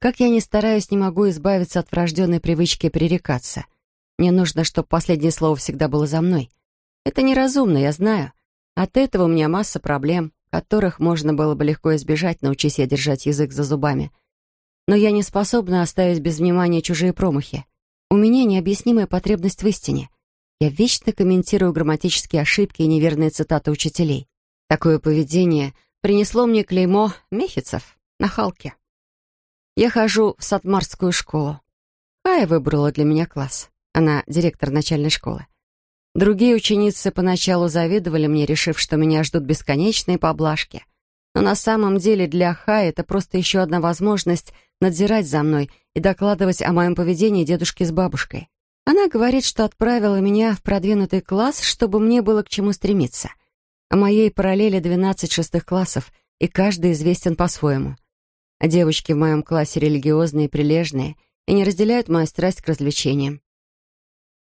[SPEAKER 1] Как я ни стараюсь, не могу избавиться от врожденной привычки пререкаться. Мне нужно, чтобы последнее слово всегда было за мной. Это неразумно, я знаю. От этого у меня масса проблем, которых можно было бы легко избежать, научись я держать язык за зубами — но я не способна оставить без внимания чужие промахи. У меня необъяснимая потребность в истине. Я вечно комментирую грамматические ошибки и неверные цитаты учителей. Такое поведение принесло мне клеймо Мехицев на Халке. Я хожу в Сатмарскую школу. Кая выбрала для меня класс. Она директор начальной школы. Другие ученицы поначалу завидовали мне, решив, что меня ждут бесконечные поблажки — но на самом деле для Хай это просто еще одна возможность надзирать за мной и докладывать о моем поведении дедушке с бабушкой. Она говорит, что отправила меня в продвинутый класс, чтобы мне было к чему стремиться. О моей параллели 12 шестых классов, и каждый известен по-своему. Девочки в моем классе религиозные и прилежные и не разделяют мою страсть к развлечениям.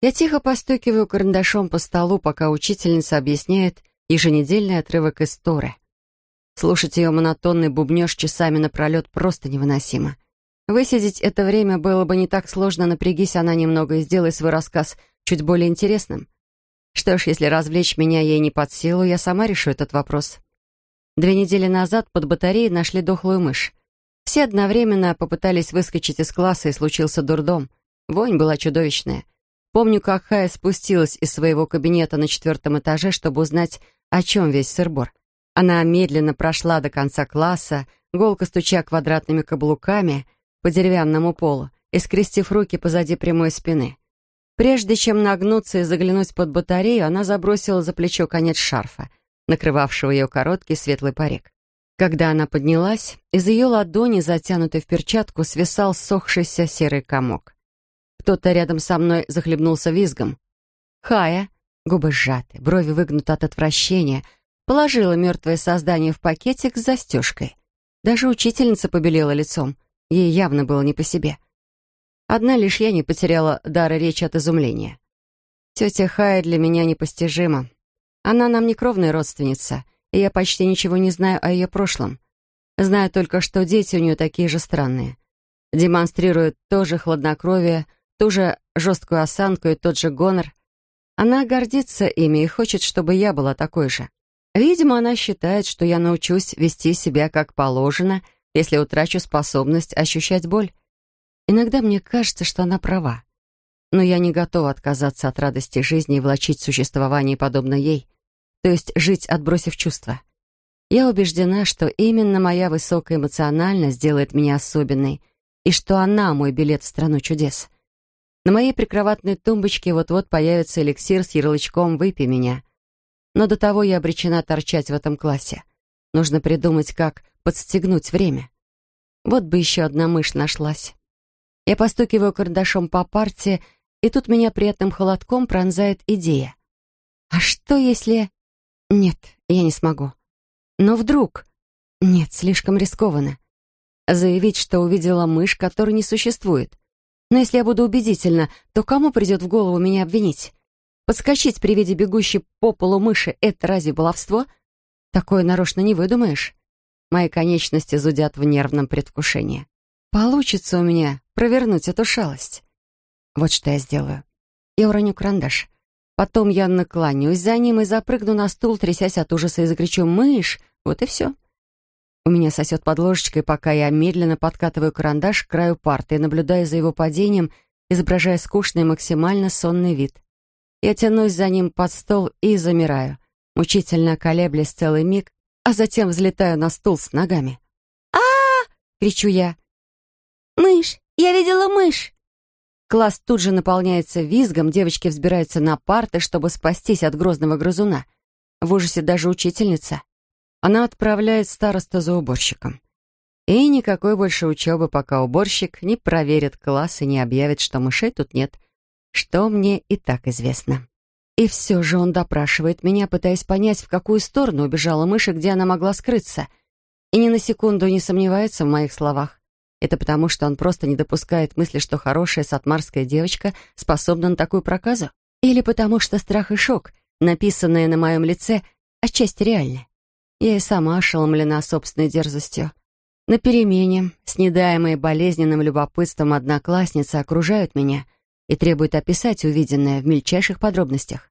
[SPEAKER 1] Я тихо постукиваю карандашом по столу, пока учительница объясняет еженедельный отрывок из Торы. Слушать ее монотонный бубнеж часами напролет просто невыносимо. Высидеть это время было бы не так сложно, напрягись она немного и сделай свой рассказ чуть более интересным. Что ж, если развлечь меня ей не под силу, я сама решу этот вопрос. Две недели назад под батареей нашли дохлую мышь. Все одновременно попытались выскочить из класса, и случился дурдом. Вонь была чудовищная. Помню, как Хая спустилась из своего кабинета на четвертом этаже, чтобы узнать, о чем весь сырбор. Она медленно прошла до конца класса, голко стуча квадратными каблуками по деревянному полу и скрестив руки позади прямой спины. Прежде чем нагнуться и заглянуть под батарею, она забросила за плечо конец шарфа, накрывавшего ее короткий светлый парик. Когда она поднялась, из ее ладони, затянутой в перчатку, свисал сохшийся серый комок. Кто-то рядом со мной захлебнулся визгом. Хая, губы сжаты, брови выгнуты от отвращения — Положила мертвое создание в пакетик с застежкой. Даже учительница побелела лицом. Ей явно было не по себе. Одна лишь я не потеряла дара речи от изумления. Тетя Хая для меня непостижима. Она нам не кровная родственница, и я почти ничего не знаю о ее прошлом. Знаю только, что дети у нее такие же странные. Демонстрируют то же хладнокровие, ту же жесткую осанку и тот же гонор. Она гордится ими и хочет, чтобы я была такой же. Видимо, она считает, что я научусь вести себя как положено, если утрачу способность ощущать боль. Иногда мне кажется, что она права. Но я не готова отказаться от радости жизни и влачить существование подобно ей, то есть жить, отбросив чувства. Я убеждена, что именно моя высокая эмоциональность делает меня особенной, и что она мой билет в страну чудес. На моей прикроватной тумбочке вот-вот появится эликсир с ярлычком «Выпей меня», но до того я обречена торчать в этом классе. Нужно придумать, как подстегнуть время. Вот бы еще одна мышь нашлась. Я постукиваю карандашом по парте, и тут меня приятным холодком пронзает идея. А что если... Нет, я не смогу. Но вдруг... Нет, слишком рискованно. Заявить, что увидела мышь, которой не существует. Но если я буду убедительна, то кому придет в голову меня обвинить? Подскочить при виде бегущей по полу мыши — это разве баловство? Такое нарочно не выдумаешь. Мои конечности зудят в нервном предвкушении. Получится у меня провернуть эту шалость. Вот что я сделаю. Я уроню карандаш. Потом я наклонюсь за ним и запрыгну на стул, трясясь от ужаса и закричу «Мышь!» Вот и все. У меня сосет под ложечкой, пока я медленно подкатываю карандаш к краю парты и наблюдаю за его падением, изображая скучный максимально сонный вид. Я тянусь за ним под стол и замираю, мучительно колеблясь целый миг, а затем взлетаю на стул с ногами.
[SPEAKER 2] а,
[SPEAKER 1] кричу я.
[SPEAKER 2] Мышь! Я видела мышь!»
[SPEAKER 1] Класс тут же наполняется визгом, девочки взбираются на парты, чтобы спастись от грозного грызуна. В ужасе даже учительница. Она отправляет староста за уборщиком. И никакой больше учебы, пока уборщик не проверит класс и не объявит, что мышей тут нет, что мне и так известно. И все же он допрашивает меня, пытаясь понять, в какую сторону убежала мышь и где она могла скрыться. И ни на секунду не сомневается в моих словах. Это потому, что он просто не допускает мысли, что хорошая сатмарская девочка способна на такую проказу? Или потому, что страх и шок, написанные на моем лице, отчасти реальны? Я и сама ошеломлена собственной дерзостью. На перемене, снедаемые болезненным любопытством одноклассницы окружают меня и требуют описать увиденное в мельчайших подробностях.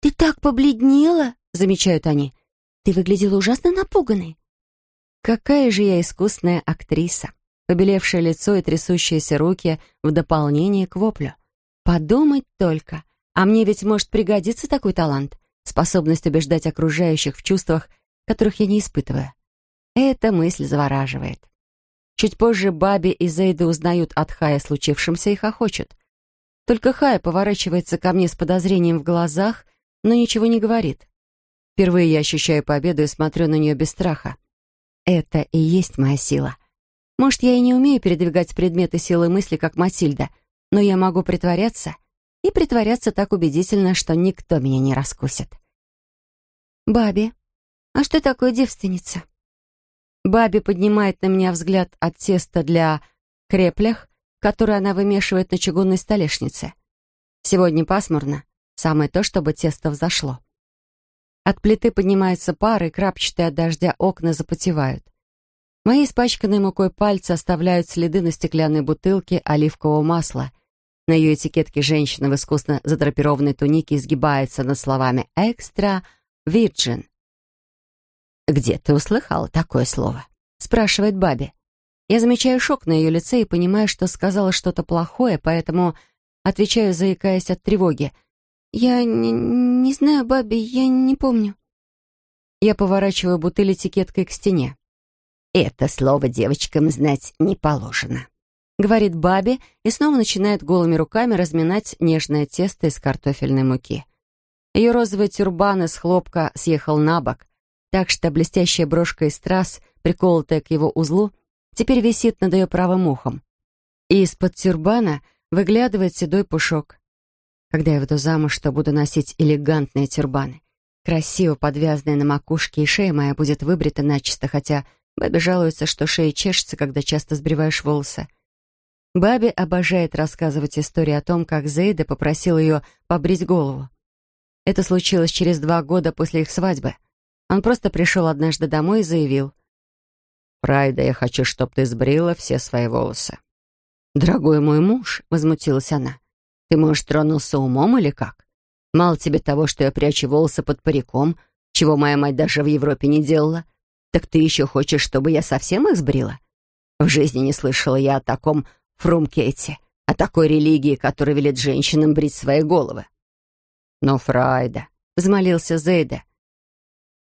[SPEAKER 2] «Ты так побледнела!» — замечают они. «Ты выглядела ужасно напуганной».
[SPEAKER 1] Какая же я искусная актриса! Побелевшее лицо и трясущиеся руки в дополнение к воплю. Подумать только. А мне ведь может пригодиться такой талант, способность убеждать окружающих в чувствах, которых я не испытываю. Эта мысль завораживает. Чуть позже Баби и Зейда узнают от Хая случившемся и хохочут. Только Хая поворачивается ко мне с подозрением в глазах, но ничего не говорит. Впервые я ощущаю победу и смотрю на нее без страха. Это и есть моя сила — может, я и не умею передвигать предметы силой мысли, как Матильда, но я могу притворяться, и притворяться так убедительно, что никто меня не раскусит.
[SPEAKER 2] «Баби, а что такое девственница?»
[SPEAKER 1] Баби поднимает на меня взгляд от теста для креплях, которые она вымешивает на чугунной столешнице. Сегодня пасмурно, самое то, чтобы тесто взошло. От плиты поднимается пар, и крапчатые от дождя окна запотевают. Мои испачканные мукой пальцы оставляют следы на стеклянной бутылке оливкового масла. На ее этикетке женщина в искусно задрапированной тунике изгибается над словами «экстра вирджин». «Где ты услыхала такое слово?» — спрашивает Баби. Я замечаю шок на ее лице и понимаю, что сказала что-то плохое, поэтому отвечаю, заикаясь от тревоги.
[SPEAKER 2] «Я не, не знаю, Баби, я не помню».
[SPEAKER 1] Я поворачиваю бутыль этикеткой к стене.
[SPEAKER 3] «Это слово девочкам знать не положено», —
[SPEAKER 1] говорит Баби и снова начинает голыми руками разминать нежное тесто из картофельной муки. Ее розовый тюрбан из хлопка съехал на бок, так что блестящая брошка из страз, приколотая к его узлу, теперь висит над ее правым ухом. И из-под тюрбана выглядывает седой пушок. Когда я выйду замуж, то буду носить элегантные тюрбаны. Красиво подвязанные на макушке, и шея моя будет выбрита начисто, хотя Бэби жалуется, что шея чешется, когда часто сбриваешь волосы. Баби обожает рассказывать истории о том, как Зейда попросил ее побрить голову. Это случилось через два года после их свадьбы. Он просто пришел однажды домой и заявил.
[SPEAKER 3] «Прайда, я хочу, чтобы ты сбрила все свои волосы».
[SPEAKER 1] «Дорогой мой муж», — возмутилась она, — «ты, может, тронулся умом или как? Мало тебе того, что я прячу волосы под париком, чего моя мать даже в Европе не делала». Так ты еще хочешь, чтобы я совсем их сбрила? В жизни не слышала я о таком фрумкете, о такой религии, которая велит женщинам брить свои головы.
[SPEAKER 3] Но Фрайда, взмолился Зейда.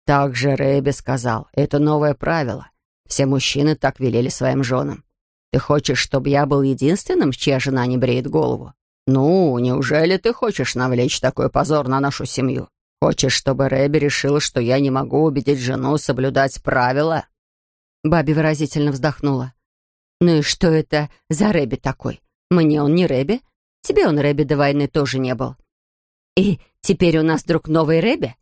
[SPEAKER 3] Так же Рэби сказал, это новое правило. Все мужчины так велели своим женам. Ты хочешь, чтобы я был единственным, чья жена не бреет голову? Ну, неужели ты хочешь навлечь такой позор на нашу семью? Хочешь, чтобы Рэби решила, что я не могу убедить жену соблюдать правила?»
[SPEAKER 1] Баби выразительно вздохнула. «Ну и что это за Рэби такой? Мне он не Рэби. Тебе он Рэби до войны тоже не был. И теперь у нас вдруг новый Рэби?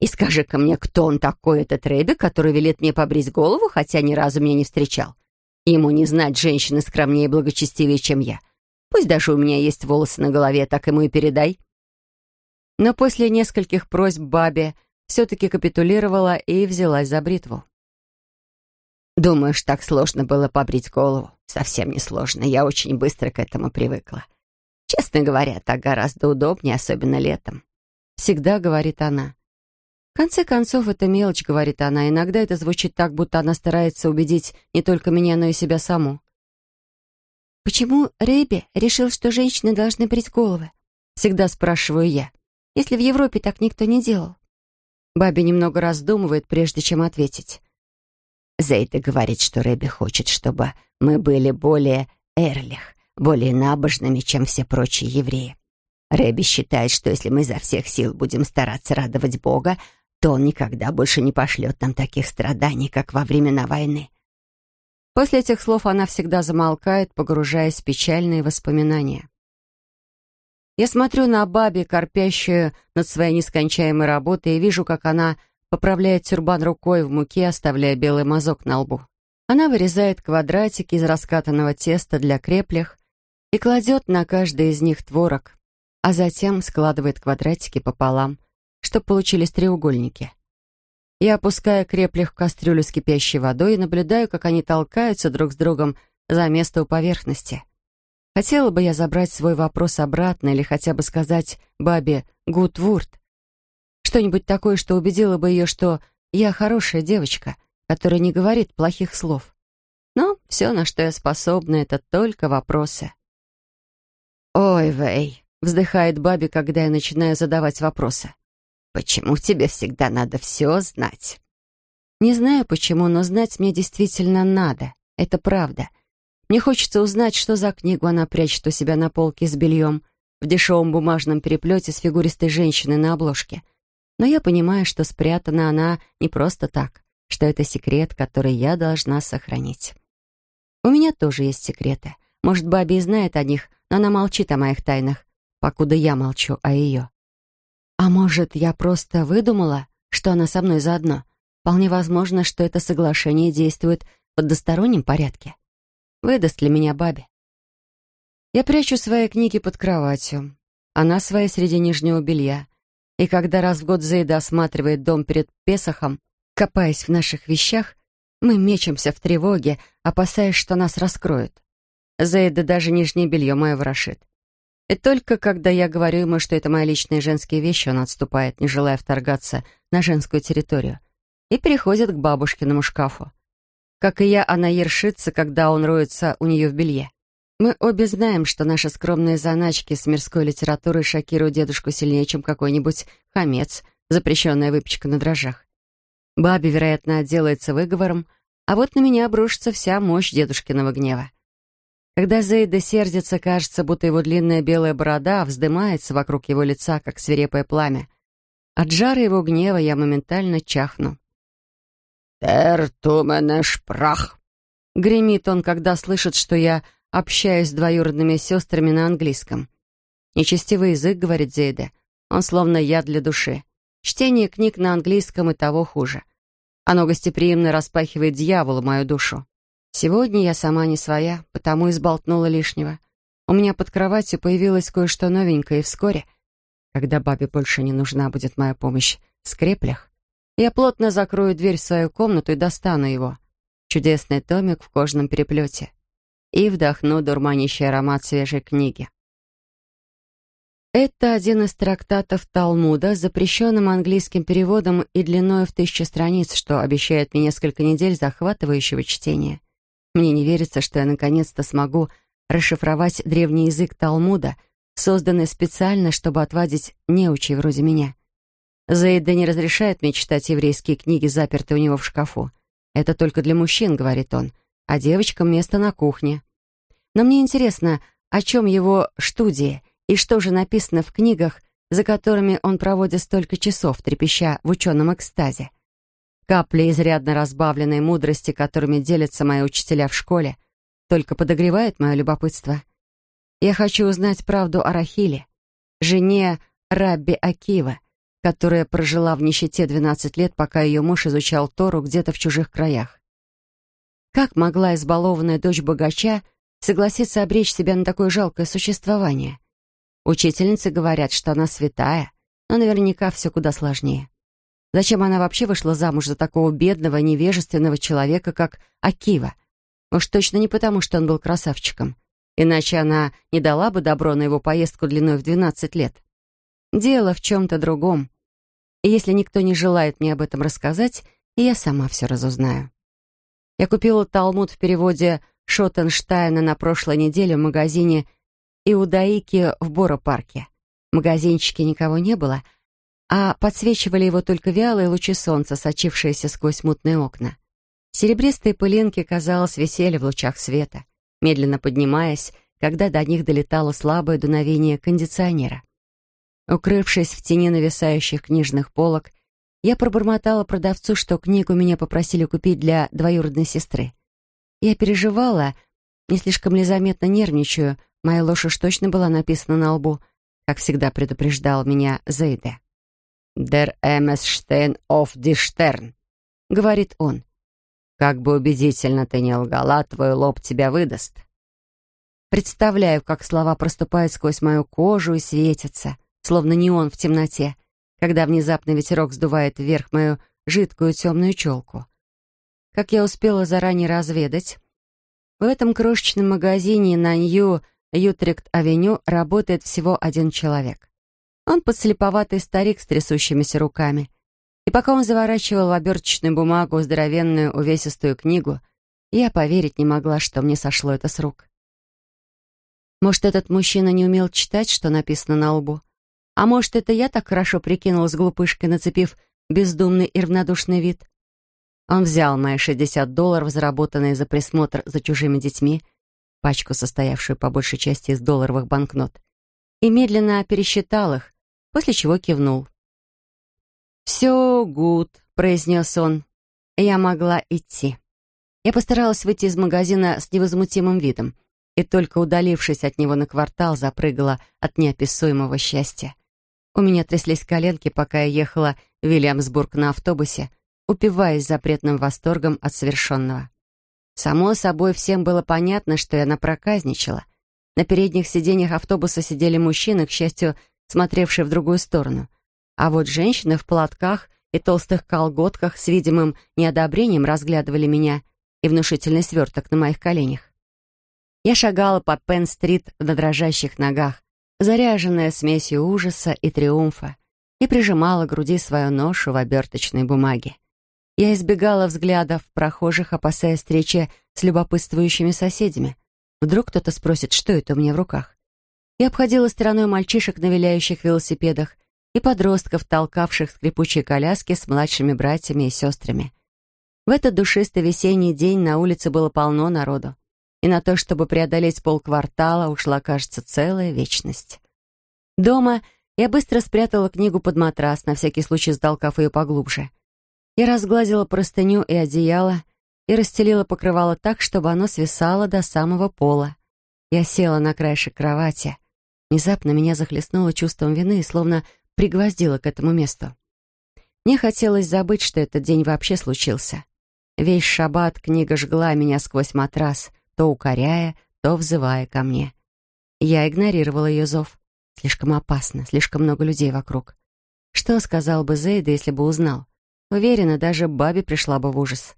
[SPEAKER 1] И скажи-ка мне, кто он такой, этот Рэби, который велит мне побрить голову, хотя ни разу меня не встречал? Ему не знать женщины скромнее и благочестивее, чем я. Пусть даже у меня есть волосы на голове, так ему и передай». Но после нескольких просьб Баби все-таки капитулировала и взялась за бритву.
[SPEAKER 3] «Думаешь, так сложно было побрить голову? Совсем не сложно. Я очень быстро к этому привыкла. Честно говоря, так гораздо удобнее, особенно летом».
[SPEAKER 1] Всегда говорит она. В конце концов, это мелочь, говорит она. Иногда это звучит так, будто она старается убедить не только меня, но и себя саму.
[SPEAKER 2] «Почему Рэби решил, что женщины должны брить головы?»
[SPEAKER 1] Всегда спрашиваю я.
[SPEAKER 2] если в Европе так никто не делал?»
[SPEAKER 1] Баби немного раздумывает, прежде чем ответить.
[SPEAKER 3] Зейда говорит, что Рэби хочет, чтобы мы были более эрлих, более набожными, чем все прочие евреи. Рэби считает, что если мы изо всех сил будем стараться радовать Бога, то он никогда больше не пошлет нам таких страданий, как во времена войны.
[SPEAKER 1] После этих слов она всегда замолкает, погружаясь в печальные воспоминания. Я смотрю на Баби, корпящую над своей нескончаемой работой, и вижу, как она поправляет тюрбан рукой в муке, оставляя белый мазок на лбу. Она вырезает квадратики из раскатанного теста для креплях и кладет на каждый из них творог, а затем складывает квадратики пополам, чтобы получились треугольники. Я опускаю крепли в кастрюлю с кипящей водой и наблюдаю, как они толкаются друг с другом за место у поверхности. Хотела бы я забрать свой вопрос обратно или хотя бы сказать бабе «гудвурд». Что-нибудь такое, что убедило бы ее, что я хорошая девочка, которая не говорит плохих слов. Но все, на что я способна, это только вопросы. «Ой, Вэй», — вздыхает Баби, когда я начинаю задавать вопросы.
[SPEAKER 3] «Почему тебе всегда надо все знать?»
[SPEAKER 1] Не знаю почему, но знать мне действительно надо. Это правда. Мне хочется узнать, что за книгу она прячет у себя на полке с бельем в дешевом бумажном переплете с фигуристой женщиной на обложке. Но я понимаю, что спрятана она не просто так, что это секрет, который я должна сохранить. У меня тоже есть секреты. Может, Баби и знает о них, но она молчит о моих тайнах, покуда я молчу о ее. А может, я просто выдумала, что она со мной заодно? Вполне возможно, что это соглашение действует в одностороннем порядке. Выдаст ли меня бабе? Я прячу свои книги под кроватью, она свои среди нижнего белья. И когда раз в год Зейда осматривает дом перед Песохом, копаясь в наших вещах, мы мечемся в тревоге, опасаясь, что нас раскроют. Зейда даже нижнее белье мое ворошит. И только когда я говорю ему, что это мои личные женские вещи, он отступает, не желая вторгаться на женскую территорию, и переходит к бабушкиному шкафу. Как и я, она ершится, когда он роется у нее в белье. Мы обе знаем, что наши скромные заначки с мирской литературой шокируют дедушку сильнее, чем какой-нибудь хамец, запрещенная выпечка на дрожжах. Баби, вероятно, отделается выговором, а вот на меня обрушится вся мощь дедушкиного гнева. Когда Зейда сердится, кажется, будто его длинная белая борода вздымается вокруг его лица, как свирепое пламя. От жара его гнева я моментально чахну.
[SPEAKER 3] «Эр тумене шпрах!»
[SPEAKER 1] Гремит он, когда слышит, что я общаюсь с двоюродными сестрами на английском. «Нечестивый язык», — говорит Зейда. Он словно яд для души. Чтение книг на английском и того хуже. Оно гостеприимно распахивает дьяволу мою душу. Сегодня я сама не своя, потому и сболтнула лишнего. У меня под кроватью появилось кое-что новенькое, и вскоре, когда бабе больше не нужна будет моя помощь в скреплях, я плотно закрою дверь в свою комнату и достану его. Чудесный томик в кожаном переплете. И вдохну дурманящий аромат свежей книги. Это один из трактатов Талмуда с запрещенным английским переводом и длиной в тысячу страниц, что обещает мне несколько недель захватывающего чтения. Мне не верится, что я наконец-то смогу расшифровать древний язык Талмуда, созданный специально, чтобы отвадить неучей вроде меня. Заида не разрешает мне читать еврейские книги, запертые у него в шкафу. Это только для мужчин, говорит он, а девочкам место на кухне. Но мне интересно, о чем его студии и что же написано в книгах, за которыми он проводит столько часов, трепеща в ученом экстазе. Капли изрядно разбавленной мудрости, которыми делятся мои учителя в школе, только подогревают мое любопытство. Я хочу узнать правду о Рахиле, жене Рабби Акива, которая прожила в нищете 12 лет, пока ее муж изучал Тору где-то в чужих краях. Как могла избалованная дочь богача согласиться обречь себя на такое жалкое существование? Учительницы говорят, что она святая, но наверняка все куда сложнее. Зачем она вообще вышла замуж за такого бедного, невежественного человека, как Акива? Уж точно не потому, что он был красавчиком. Иначе она не дала бы добро на его поездку длиной в 12 лет. Дело в чем-то другом. И если никто не желает мне об этом рассказать, я сама все разузнаю. Я купила Талмуд в переводе Шоттенштайна на прошлой неделе в магазине «Иудаики» в Боро-парке. В магазинчике никого не было, а подсвечивали его только вялые лучи солнца, сочившиеся сквозь мутные окна. Серебристые пылинки, казалось, висели в лучах света, медленно поднимаясь, когда до них долетало слабое дуновение кондиционера. Укрывшись в тени нависающих книжных полок, я пробормотала продавцу, что книгу меня попросили купить для двоюродной сестры. Я переживала, не слишком ли заметно нервничаю, моя ложь уж точно была написана на лбу, как всегда предупреждал меня Зейде. «Der Эмесштейн оф ди Штерн», — говорит он. Как бы убедительно ты не лгала, твой лоб тебя выдаст. Представляю, как слова проступают сквозь мою кожу и светятся, словно неон в темноте, когда внезапно ветерок сдувает вверх мою жидкую темную челку. Как я успела заранее разведать, в этом крошечном магазине на Нью Ютрикт-авеню работает всего один человек. Он подслеповатый старик с трясущимися руками — и пока он заворачивал в оберточную бумагу здоровенную увесистую книгу, я поверить не могла, что мне сошло это с рук. Может, этот мужчина не умел читать, что написано на лбу? А может, это я так хорошо прикинулась глупышкой, нацепив бездумный и равнодушный вид? Он взял мои 60 долларов, заработанные за присмотр за чужими детьми, пачку, состоявшую по большей части из долларовых банкнот, и медленно пересчитал их, после чего кивнул. «Все гуд», — произнес он. Я могла идти. Я постаралась выйти из магазина с невозмутимым видом и только удалившись от него на квартал, запрыгала от неописуемого счастья. У меня тряслись коленки, пока я ехала в Вильямсбург на автобусе, упиваясь запретным восторгом от совершенного. Само собой, всем было понятно, что я напроказничала. На передних сиденьях автобуса сидели мужчины, к счастью, смотревшие в другую сторону. А вот женщины в платках и толстых колготках с видимым неодобрением разглядывали меня и внушительный сверток на моих коленях. Я шагала по Пен-стрит на дрожащих ногах, заряженная смесью ужаса и триумфа, и прижимала к груди свою ношу в оберточной бумаге. Я избегала взглядов прохожих, опасаясь встречи с любопытствующими соседями. Вдруг кто-то спросит, что это у меня в руках. Я обходила стороной мальчишек на виляющих велосипедах и подростков, толкавших скрипучие коляски с младшими братьями и сестрами. В этот душистый весенний день на улице было полно народу, и на то, чтобы преодолеть полквартала, ушла, кажется, целая вечность. Дома я быстро спрятала книгу под матрас, на всякий случай сдалкав ее поглубже. Я разгладила простыню и одеяло и расстелила покрывало так, чтобы оно свисало до самого пола. Я села на краешек кровати. Внезапно меня захлестнуло чувством вины, словно пригвоздила к этому месту. Мне хотелось забыть, что этот день вообще случился. Весь шаббат книга жгла меня сквозь матрас, то укоряя, то взывая ко мне. Я игнорировала ее зов. Слишком опасно, слишком много людей вокруг. Что сказал бы Зейда, если бы узнал? Уверена, даже бабе пришла бы в ужас.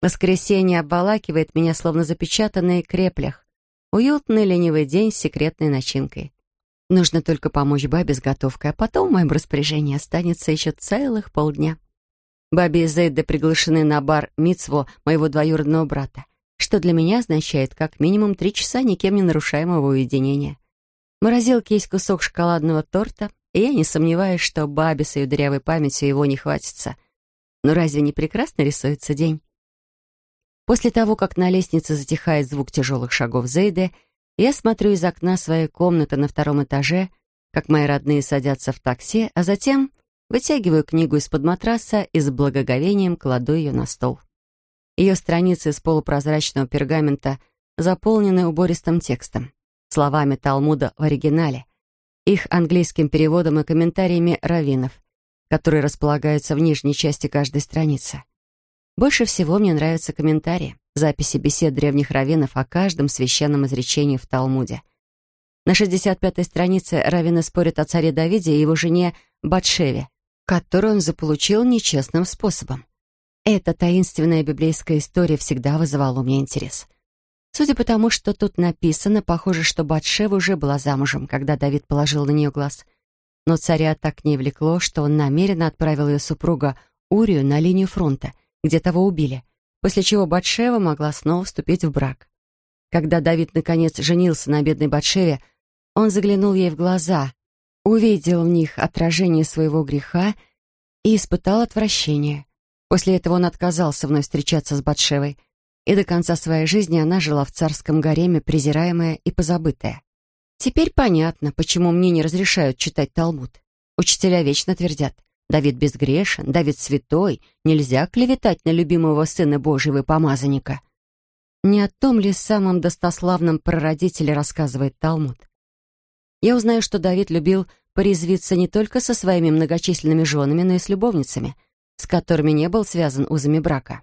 [SPEAKER 1] Воскресенье обволакивает меня, словно запечатанный креплях. Уютный ленивый день с секретной начинкой. Нужно только помочь бабе с готовкой, а потом в моем распоряжении останется еще целых полдня. Бабе и Зейда приглашены на бар Мицво моего двоюродного брата, что для меня означает как минимум три часа никем не нарушаемого уединения. В морозилке есть кусок шоколадного торта, и я не сомневаюсь, что бабе с ее дырявой памятью его не хватится. Но разве не прекрасно рисуется день? После того, как на лестнице затихает звук тяжелых шагов Зейды, я смотрю из окна своей комнаты на втором этаже, как мои родные садятся в такси, а затем вытягиваю книгу из-под матраса и с благоговением кладу ее на стол. Ее страницы из полупрозрачного пергамента заполнены убористым текстом, словами Талмуда в оригинале, их английским переводом и комментариями раввинов, которые располагаются в нижней части каждой страницы. Больше всего мне нравятся комментарии записи бесед древних раввинов о каждом священном изречении в Талмуде. На 65-й странице раввины спорят о царе Давиде и его жене Батшеве, которую он заполучил нечестным способом. Эта таинственная библейская история всегда вызывала у меня интерес. Судя по тому, что тут написано, похоже, что Батшева уже была замужем, когда Давид положил на нее глаз. Но царя так не влекло, что он намеренно отправил ее супруга Урию на линию фронта, где того убили после чего Батшева могла снова вступить в брак. Когда Давид наконец женился на бедной Батшеве, он заглянул ей в глаза. увидел в них отражение своего греха и испытал отвращение. После этого он отказался вновь встречаться с Батшевой, и до конца своей жизни она жила в царском гареме, презираемая и позабытая. Теперь понятно, почему мне не разрешают читать Талмуд. Учителя вечно твердят, Давид безгрешен, Давид святой, нельзя клеветать на любимого сына Божьего и помазанника. Не о том ли самом достославном прародителе рассказывает Талмуд? Я узнаю, что Давид любил порезвиться не только со своими многочисленными женами, но и с любовницами, с которыми не был связан узами брака.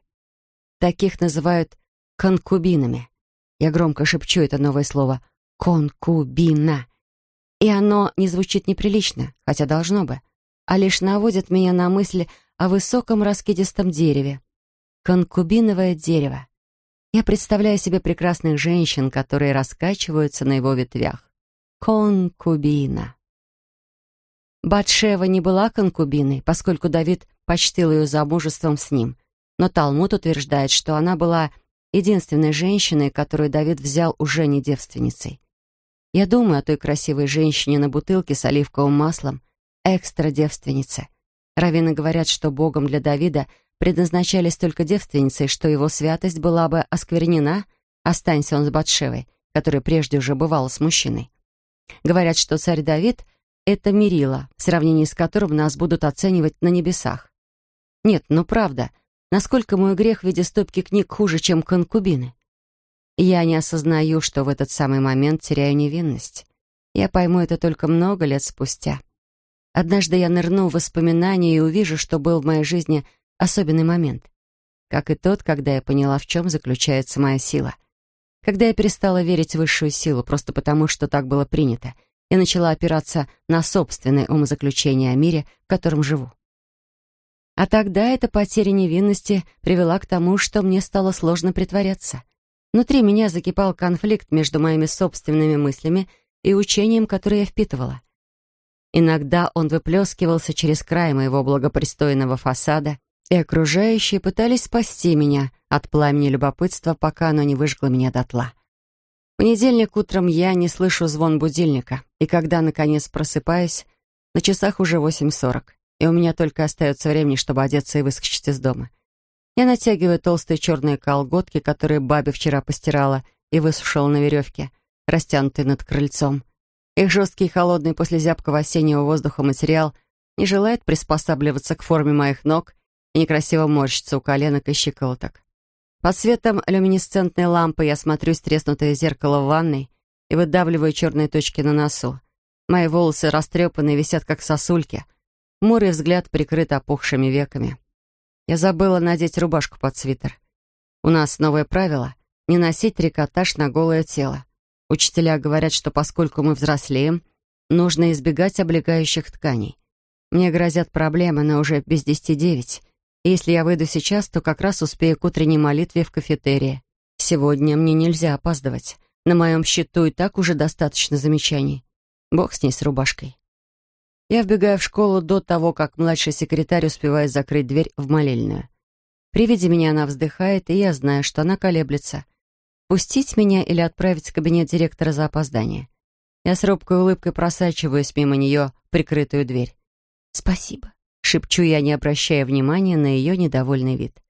[SPEAKER 1] Таких называют конкубинами. Я громко шепчу это новое слово «конкубина». И оно не звучит неприлично, хотя должно бы, а лишь наводит меня на мысль о высоком раскидистом дереве. Конкубиновое дерево. Я представляю себе прекрасных женщин, которые раскачиваются на его ветвях. Конкубина. Батшева не была конкубиной, поскольку Давид почтил ее замужеством с ним, но Талмуд утверждает, что она была единственной женщиной, которую Давид взял уже не девственницей. Я думаю о той красивой женщине на бутылке с оливковым маслом, экстра-девственнице. Равины говорят, что Богом для Давида предназначались только девственницы, что его святость была бы осквернена, останься он с Батшевой, которая прежде уже бывала с мужчиной. Говорят, что царь Давид — это мерило, в сравнении с которым нас будут оценивать на небесах. Нет, ну правда, насколько мой грех в виде стопки книг хуже, чем конкубины? Я не осознаю, что в этот самый момент теряю невинность. Я пойму это только много лет спустя. Однажды я нырну в воспоминания и увижу, что был в моей жизни особенный момент. Как и тот, когда я поняла, в чем заключается моя сила. Когда я перестала верить в высшую силу, просто потому, что так было принято, и начала опираться на собственное умозаключение о мире, в котором живу. А тогда эта потеря невинности привела к тому, что мне стало сложно притворяться — Внутри меня закипал конфликт между моими собственными мыслями и учением, которое я впитывала. Иногда он выплескивался через край моего благопристойного фасада, и окружающие пытались спасти меня от пламени любопытства, пока оно не выжгло меня дотла. В понедельник утром я не слышу звон будильника, и когда, наконец, просыпаюсь, на часах уже 8.40, и у меня только остается времени, чтобы одеться и выскочить из дома. Я натягиваю толстые черные колготки, которые бабе вчера постирала и высушила на веревке, растянутой над крыльцом. Их жесткий холодный после зябкого осеннего воздуха материал не желает приспосабливаться к форме моих ног и некрасиво морщится у коленок и щиколоток. Под светом люминесцентной лампы я смотрюсь в треснутое зеркало в ванной и выдавливаю черные точки на носу. Мои волосы растрепанные, висят как сосульки. Мурый взгляд прикрыт опухшими веками. Я забыла надеть рубашку под свитер. У нас новое правило — не носить трикотаж на голое тело. Учителя говорят, что поскольку мы взрослеем, нужно избегать облегающих тканей. Мне грозят проблемы, но уже без десяти девять. Если я выйду сейчас, то как раз успею к утренней молитве в кафетерии. Сегодня мне нельзя опаздывать. На моем счету и так уже достаточно замечаний. Бог с ней с рубашкой. Я вбегаю в школу до того, как младший секретарь успевает закрыть дверь в молельную. При виде меня она вздыхает, и я знаю, что она колеблется. Пустить меня или отправить в кабинет директора за опоздание. Я с робкой улыбкой просачиваюсь мимо нее прикрытую дверь. «Спасибо», — шепчу я, не обращая внимания на ее недовольный вид.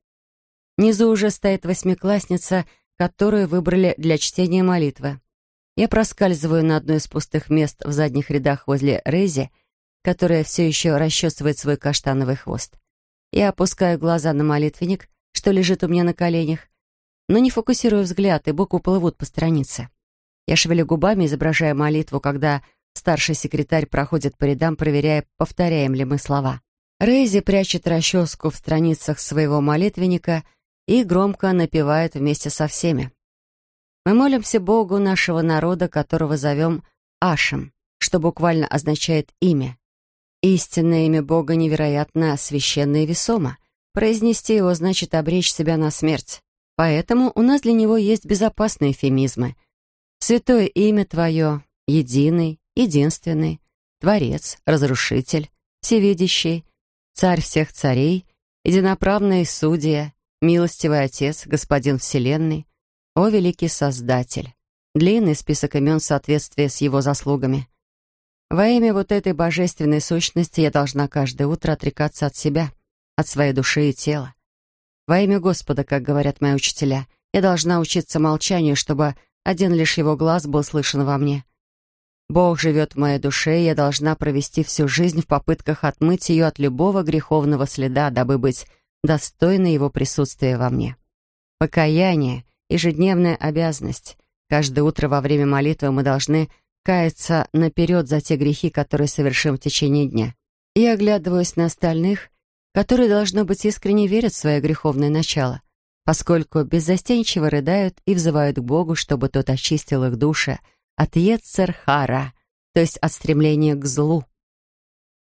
[SPEAKER 1] Внизу уже стоит восьмиклассница, которую выбрали для чтения молитвы. Я проскальзываю на одно из пустых мест в задних рядах возле Рейзи — которая все еще расчесывает свой каштановый хвост. Я опускаю глаза на молитвенник, что лежит у меня на коленях, но не фокусирую взгляд, и буквы плывут по странице. Я шевелю губами, изображая молитву, когда старший секретарь проходит по рядам, проверяя, повторяем ли мы слова. Рейзи прячет расческу в страницах своего молитвенника и громко напевает вместе со всеми. Мы молимся Богу нашего народа, которого зовем Ашем, что буквально означает «имя». Истинное имя Бога невероятно священно и весомо. Произнести его значит обречь себя на смерть. Поэтому у нас для него есть безопасные эфемизмы. Святое имя Твое, единый, единственный, Творец, Разрушитель, Всевидящий, Царь всех царей, Единоправный Судья, Милостивый Отец, Господин Вселенной, О Великий Создатель. Длинный список имен в соответствии с его заслугами. Во имя вот этой божественной сущности я должна каждое утро отрекаться от себя, от своей души и тела. Во имя Господа, как говорят мои учителя, я должна учиться молчанию, чтобы один лишь его глаз был слышен во мне. Бог живет в моей душе, и я должна провести всю жизнь в попытках отмыть ее от любого греховного следа, дабы быть достойной его присутствия во мне. Покаяние — ежедневная обязанность. Каждое утро во время молитвы мы должны каяться наперед за те грехи, которые совершим в течение дня. И оглядываясь на остальных, которые, должно быть, искренне верят в свое греховное начало, поскольку беззастенчиво рыдают и взывают к Богу, чтобы тот очистил их души от Ецерхара, то есть от стремления к злу.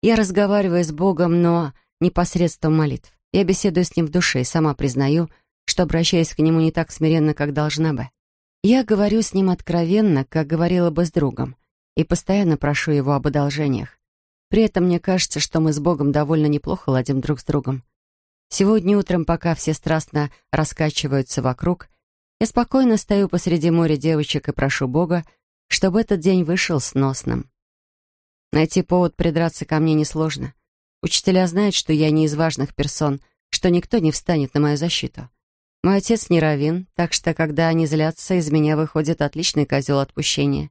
[SPEAKER 1] Я разговариваю с Богом, но не посредством молитв. Я беседую с Ним в душе и сама признаю, что обращаюсь к Нему не так смиренно, как должна бы. Я говорю с Ним откровенно, как говорила бы с другом, и постоянно прошу Его об одолжениях. При этом мне кажется, что мы с Богом довольно неплохо ладим друг с другом. Сегодня утром, пока все страстно раскачиваются вокруг, я спокойно стою посреди моря девочек и прошу Бога, чтобы этот день вышел сносным. Найти повод придраться ко мне несложно. Учителя знают, что я не из важных персон, что никто не встанет на мою защиту. Мой отец не равин, так что, когда они злятся, из меня выходит отличный козел отпущения.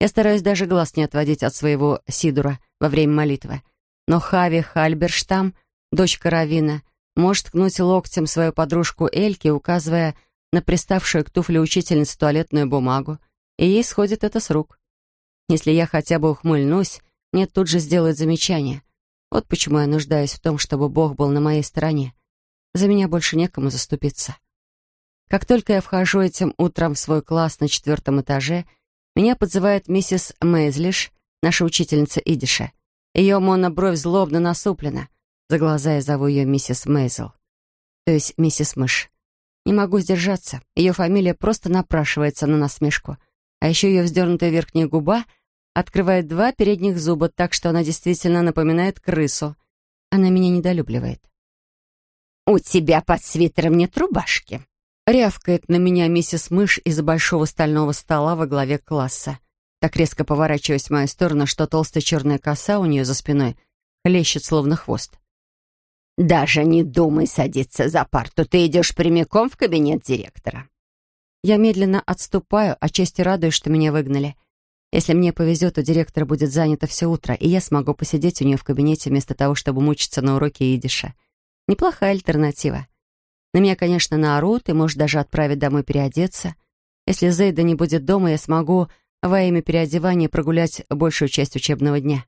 [SPEAKER 1] Я стараюсь даже глаз не отводить от своего Сидура во время молитвы. Но Хави Хальберштам, дочка Равина, может ткнуть локтем свою подружку Эльки, указывая на приставшую к туфле учительницу туалетную бумагу, и ей сходит это с рук. Если я хотя бы ухмыльнусь, мне тут же сделают замечание. Вот почему я нуждаюсь в том, чтобы Бог был на моей стороне. За меня больше некому заступиться. Как только я вхожу этим утром в свой класс на четвертом этаже, меня подзывает миссис Мейзлиш, наша учительница идиша. Ее монобровь злобно насуплена. За глаза я зову ее миссис Мейзел. То есть миссис Мышь. Не могу сдержаться. Ее фамилия просто напрашивается на насмешку. А еще ее вздернутая верхняя губа открывает два передних зуба, так что она действительно напоминает крысу. Она меня недолюбливает.
[SPEAKER 2] «У тебя под свитером нет рубашки»,
[SPEAKER 1] Рявкает на меня миссис Мышь из-за большого стального стола во главе класса. Так резко поворачиваясь в мою сторону, что толстая черная коса у нее за спиной хлещет, словно хвост.
[SPEAKER 2] «Даже не думай садиться за парту. Ты идешь прямиком в кабинет директора».
[SPEAKER 1] Я медленно отступаю, отчасти радуюсь, что меня выгнали. Если мне повезет, то директор будет занято все утро, и я смогу посидеть у нее в кабинете вместо того, чтобы мучиться на уроке идиша. Неплохая альтернатива. На меня, конечно, наорут и, может, даже отправить домой переодеться. Если Зейда не будет дома, я смогу во имя переодевания прогулять большую часть учебного дня.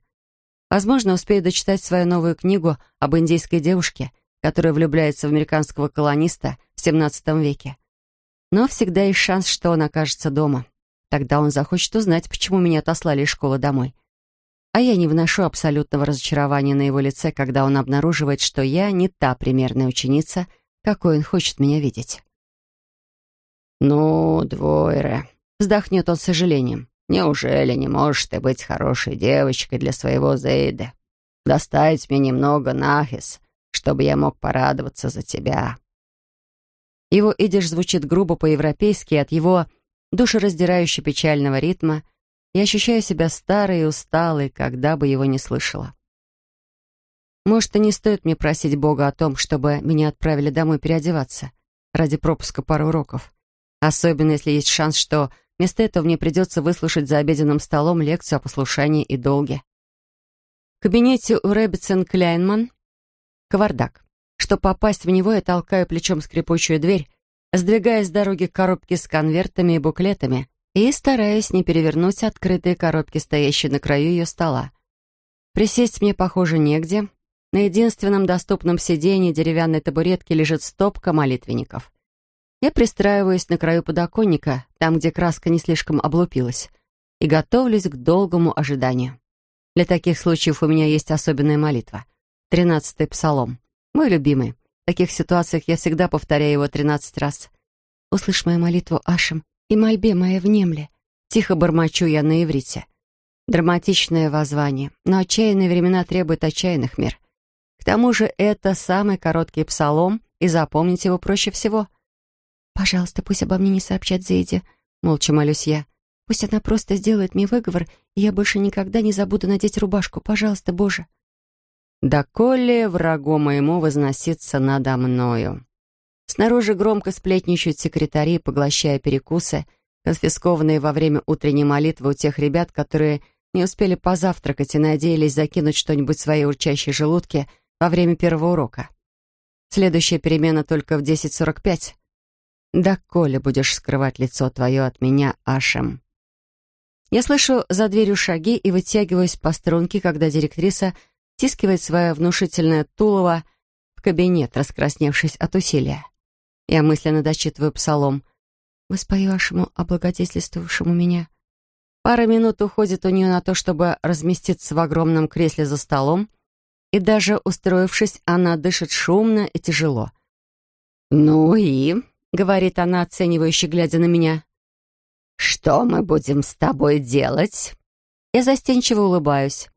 [SPEAKER 1] Возможно, успею дочитать свою новую книгу об индейской девушке, которая влюбляется в американского колониста в XVII веке. Но всегда есть шанс, что он окажется дома. Тогда он захочет узнать, почему меня отослали из школы домой. А я не вношу абсолютного разочарования на его лице, когда он обнаруживает, что я не та примерная ученица, какой он хочет меня видеть.
[SPEAKER 3] «Ну, Двойре», —
[SPEAKER 1] вздохнет он с сожалением,
[SPEAKER 3] «неужели не можешь ты быть хорошей девочкой для своего Зейда? Доставить мне немного нахис, чтобы я мог порадоваться за тебя».
[SPEAKER 1] Его идиш звучит грубо по-европейски, от его душераздирающе печального ритма я ощущаю себя старой и усталой, когда бы его не слышала. Может, и не стоит мне просить Бога о том, чтобы меня отправили домой переодеваться ради пропуска пары уроков. Особенно, если есть шанс, что вместо этого мне придется выслушать за обеденным столом лекцию о послушании и долге. В кабинете у Рэббитсон Кляйнман кавардак. Чтобы попасть в него, я толкаю плечом скрипучую дверь, сдвигая с дороги коробки с конвертами и буклетами и стараясь не перевернуть открытые коробки, стоящие на краю ее стола. Присесть мне, похоже, негде, на единственном доступном сиденье деревянной табуретки лежит стопка молитвенников. Я пристраиваюсь на краю подоконника, там, где краска не слишком облупилась, и готовлюсь к долгому ожиданию. Для таких случаев у меня есть особенная молитва. Тринадцатый псалом. Мой любимый. В таких ситуациях я всегда повторяю его тринадцать раз. «Услышь мою молитву, Ашем, и мольбе моей внемле». Тихо бормочу я на иврите. Драматичное воззвание, но отчаянные времена требуют отчаянных мер. К тому же это самый короткий псалом, и запомнить его проще всего. «Пожалуйста, пусть обо мне не сообщат Зейде», — молча молюсь я.
[SPEAKER 2] Пусть она просто сделает мне выговор, и я больше никогда не забуду надеть рубашку. Пожалуйста, Боже.
[SPEAKER 1] Да коли врагу моему возноситься надо мною. Снаружи громко сплетничают секретари, поглощая перекусы, конфискованные во время утренней молитвы у тех ребят, которые не успели позавтракать и надеялись закинуть что-нибудь в свои урчащие желудки во время первого урока. Следующая перемена только в 10.45. Да коли будешь скрывать лицо твое от меня, Ашем. Я слышу за дверью шаги и вытягиваюсь по струнке, когда директриса тискивает свое внушительное тулово в кабинет, раскрасневшись от усилия. Я мысленно дочитываю псалом. «Воспоюшему, облагодетельствовавшему меня». Пара минут уходит у нее на то, чтобы разместиться в огромном кресле за столом, и даже устроившись, она дышит шумно и тяжело. «Ну и?» — говорит она, оценивающе глядя на меня. «Что мы будем с тобой делать?» Я застенчиво улыбаюсь.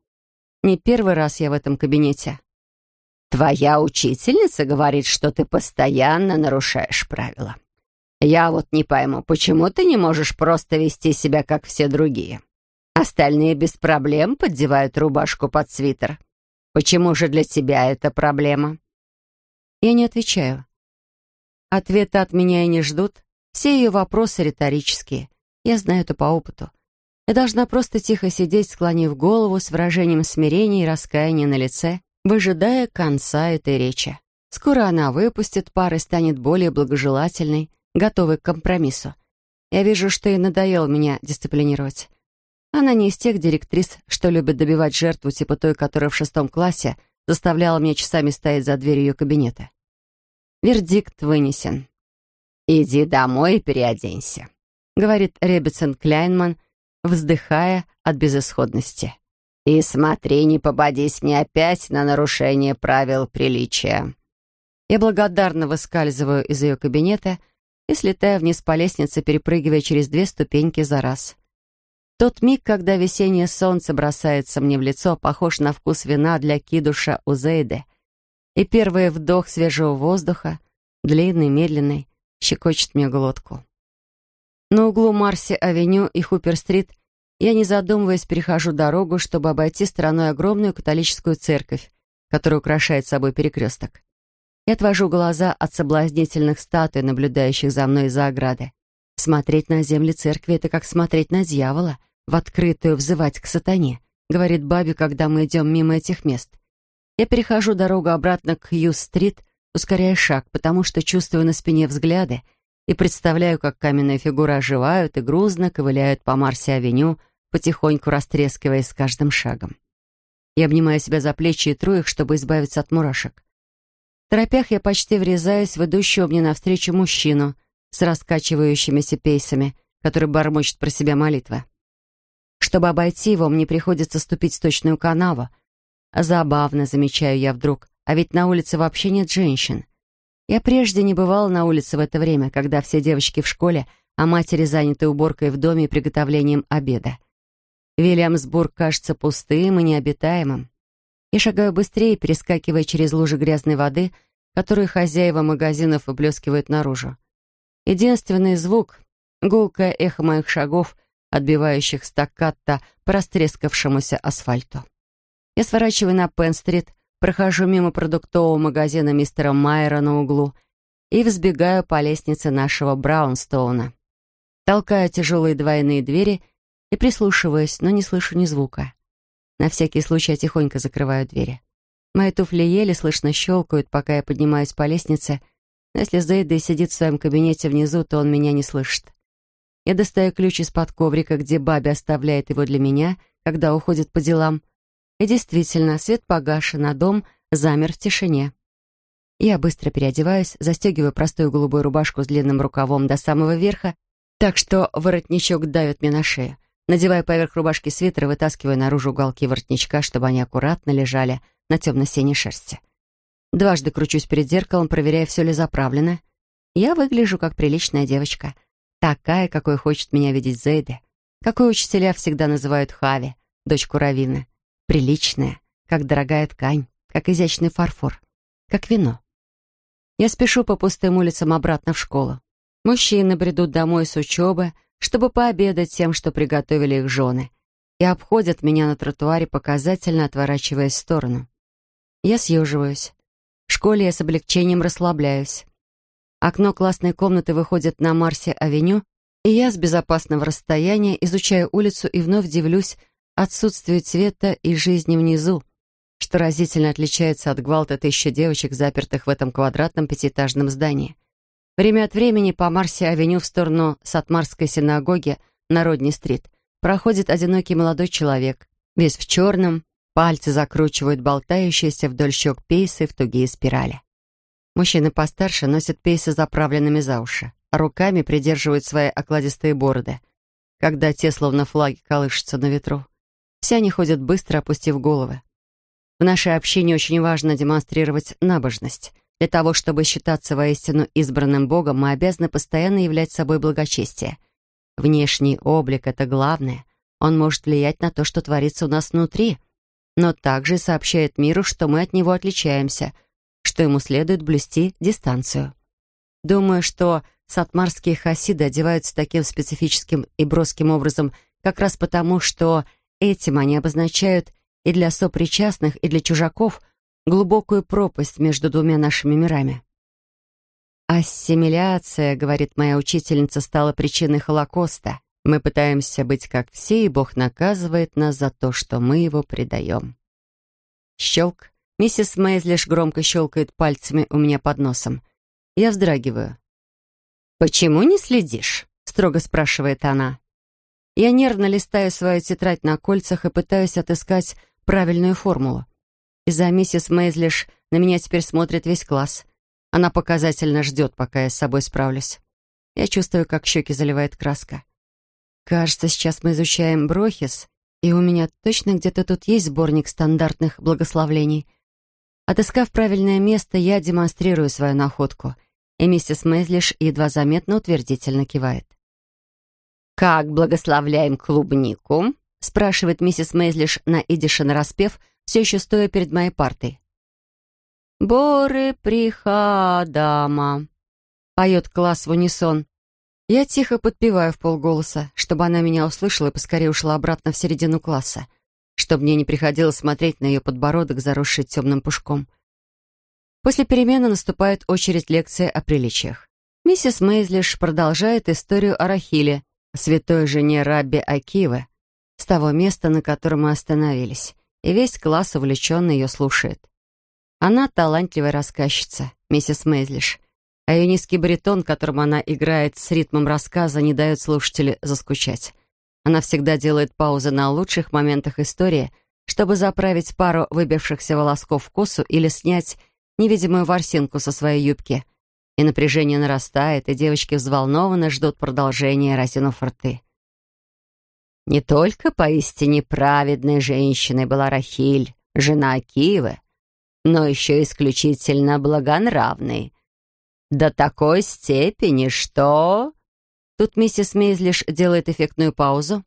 [SPEAKER 1] Не первый раз я в этом кабинете. «Твоя учительница говорит, что ты постоянно нарушаешь правила. Я вот не пойму, почему ты не можешь просто вести себя, как все другие? Остальные без проблем поддевают рубашку под свитер. Почему же для тебя это проблема?» Я не отвечаю. Ответа от меня и не ждут. Все ее вопросы риторические. Я знаю это по опыту. Я должна просто тихо сидеть, склонив голову с выражением смирения и раскаяния на лице, выжидая конца этой речи. Скоро она выпустит пар и станет более благожелательной, готовой к компромиссу. Я вижу, что ей надоело меня дисциплинировать. Она не из тех директрис, что любит добивать жертву, типа той, которая в шестом классе заставляла меня часами стоять за дверью ее кабинета. Вердикт вынесен. «Иди домой и переоденься», — говорит Ребетсон Кляйнман, вздыхая от безысходности. «И смотри, не попадись мне опять на нарушение правил приличия». Я благодарно выскальзываю из ее кабинета и слетаю вниз по лестнице, перепрыгивая через две ступеньки за раз. Тот миг, когда весеннее солнце бросается мне в лицо, похож на вкус вина для кидуша у Зейды. И первый вдох свежего воздуха, длинный, медленный, щекочет мне глотку. На углу Марси-авеню и Хупер-стрит я, не задумываясь, перехожу дорогу, чтобы обойти стороной огромную католическую церковь, которая украшает собой перекресток. Я отвожу глаза от соблазнительных статуй, наблюдающих за мной из-за ограды. Смотреть на земли церкви — это как смотреть на дьявола, в открытую взывать к сатане, говорит Баби, когда мы идем мимо этих мест. Я перехожу дорогу обратно к Хьюз-стрит, ускоряя шаг, потому что чувствую на спине взгляды — и представляю, как каменные фигуры оживают и грузно ковыляют по Марсе-авеню, потихоньку растрескиваясь с каждым шагом. Я обнимаю себя за плечи и тру их, чтобы избавиться от мурашек. В торопях я почти врезаюсь в идущего мне навстречу мужчину с раскачивающимися пейсами, который бормочет про себя молитвы. Чтобы обойти его, мне приходится ступить в сточную канаву. Забавно, замечаю я вдруг, а ведь на улице вообще нет женщин. Я прежде не бывала на улице в это время, когда все девочки в школе, а матери заняты уборкой в доме и приготовлением обеда. Вильямсбург кажется пустым и необитаемым. Я шагаю быстрее, перескакивая через лужи грязной воды, которую хозяева магазинов выплескивают наружу. Единственный звук — гулкое эхо моих шагов, отбивающих стаккатто по растрескавшемуся асфальту. Я сворачиваю на Пен-стрит, прохожу мимо продуктового магазина мистера Майера на углу и взбегаю по лестнице нашего Браунстоуна. Толкаю тяжелые двойные двери и прислушиваюсь, но не слышу ни звука. На всякий случай я тихонько закрываю двери. Мои туфли еле слышно щелкают, пока я поднимаюсь по лестнице, но если Зейда сидит в своем кабинете внизу, то он меня не слышит. Я достаю ключ из-под коврика, где Баби оставляет его для меня, когда уходит по делам, и действительно, свет погашен, а дом замер в тишине. Я быстро переодеваюсь, застегиваю простую голубую рубашку с длинным рукавом до самого верха, так что воротничок давит мне на шею. Надеваю поверх рубашки свитер и вытаскиваю наружу уголки воротничка, чтобы они аккуратно лежали на темно-синей шерсти. Дважды кручусь перед зеркалом, проверяя, все ли заправлено. Я выгляжу как приличная девочка. Такая, какой хочет меня видеть Зейде. Какой учителя всегда называют Хави, дочку Равины приличная, как дорогая ткань, как изящный фарфор, как вино. Я спешу по пустым улицам обратно в школу. Мужчины бредут домой с учебы, чтобы пообедать тем, что приготовили их жены, и обходят меня на тротуаре, показательно отворачиваясь в сторону. Я съеживаюсь. В школе я с облегчением расслабляюсь. Окно классной комнаты выходит на Марсе-авеню, и я с безопасного расстояния изучаю улицу и вновь дивлюсь отсутствию цвета и жизни внизу, что разительно отличается от гвалта тысячи девочек, запертых в этом квадратном пятиэтажном здании. Время от времени по Марсе-авеню в сторону Сатмарской синагоги на Родни-стрит проходит одинокий молодой человек, весь в черном, пальцы закручивают болтающиеся вдоль щек пейсы в тугие спирали. Мужчины постарше носят пейсы заправленными за уши а руками придерживают свои окладистые бороды, когда те, словно флаги, колышутся на ветру. Все они ходят быстро, опустив головы. В нашей общине очень важно демонстрировать набожность. Для того, чтобы считаться воистину избранным Богом, мы обязаны постоянно являть собой благочестие. Внешний облик — это главное. Он может влиять на то, что творится у нас внутри, но также сообщает миру, что мы от него отличаемся, что ему следует блюсти дистанцию. Думаю, что сатмарские хасиды одеваются таким специфическим и броским образом как раз потому, что этим они обозначают и для сопричастных, и для чужаков глубокую пропасть между двумя нашими мирами. «Ассимиляция, — говорит моя учительница, — стала причиной Холокоста. Мы пытаемся быть как все, и Бог наказывает нас за то, что мы его предаем». Щелк. Миссис Мейзлиш громко щелкает пальцами у меня под носом. Я вздрагиваю. «Почему не следишь?» — строго спрашивает она. Я нервно листаю свою тетрадь на кольцах и пытаюсь отыскать правильную формулу. Из-за миссис Мейзлиш на меня теперь смотрит весь класс. Она показательно ждет, пока я с собой справлюсь. Я чувствую, как щеки заливает краска. Кажется, сейчас мы изучаем Брохис, и у меня точно где-то тут есть сборник стандартных благословлений. Отыскав правильное место, я демонстрирую свою находку — и миссис Мейзлиш едва заметно утвердительно кивает. «Как благословляем клубнику?» — спрашивает миссис Мейзлиш на идише нараспев, все еще стоя перед моей партой. «Боры прихадама», — поет класс в унисон. Я тихо подпеваю в полголоса, чтобы она меня услышала и поскорее ушла обратно в середину класса, чтобы мне не приходилось смотреть на ее подбородок, заросший темным пушком. После перемены наступает очередь лекции о приличиях. Миссис Мейзлиш продолжает историю о Рахиле, святой жене Рабби Акивы, с того места, на котором мы остановились, и весь класс увлеченно ее слушает. Она талантливая рассказчица, миссис Мейзлиш, а ее низкий баритон, которым она играет с ритмом рассказа, не дает слушателю заскучать. Она всегда делает паузы на лучших моментах истории, чтобы заправить пару выбившихся волосков в косу или снять невидимую ворсинку со своей юбки. И напряжение нарастает, и девочки взволнованно ждут продолжения, разинув рты. Не только поистине праведной женщиной была Рахиль, жена Акивы, но еще исключительно благонравной. До такой степени, что... Тут миссис Мейзлиш делает эффектную паузу.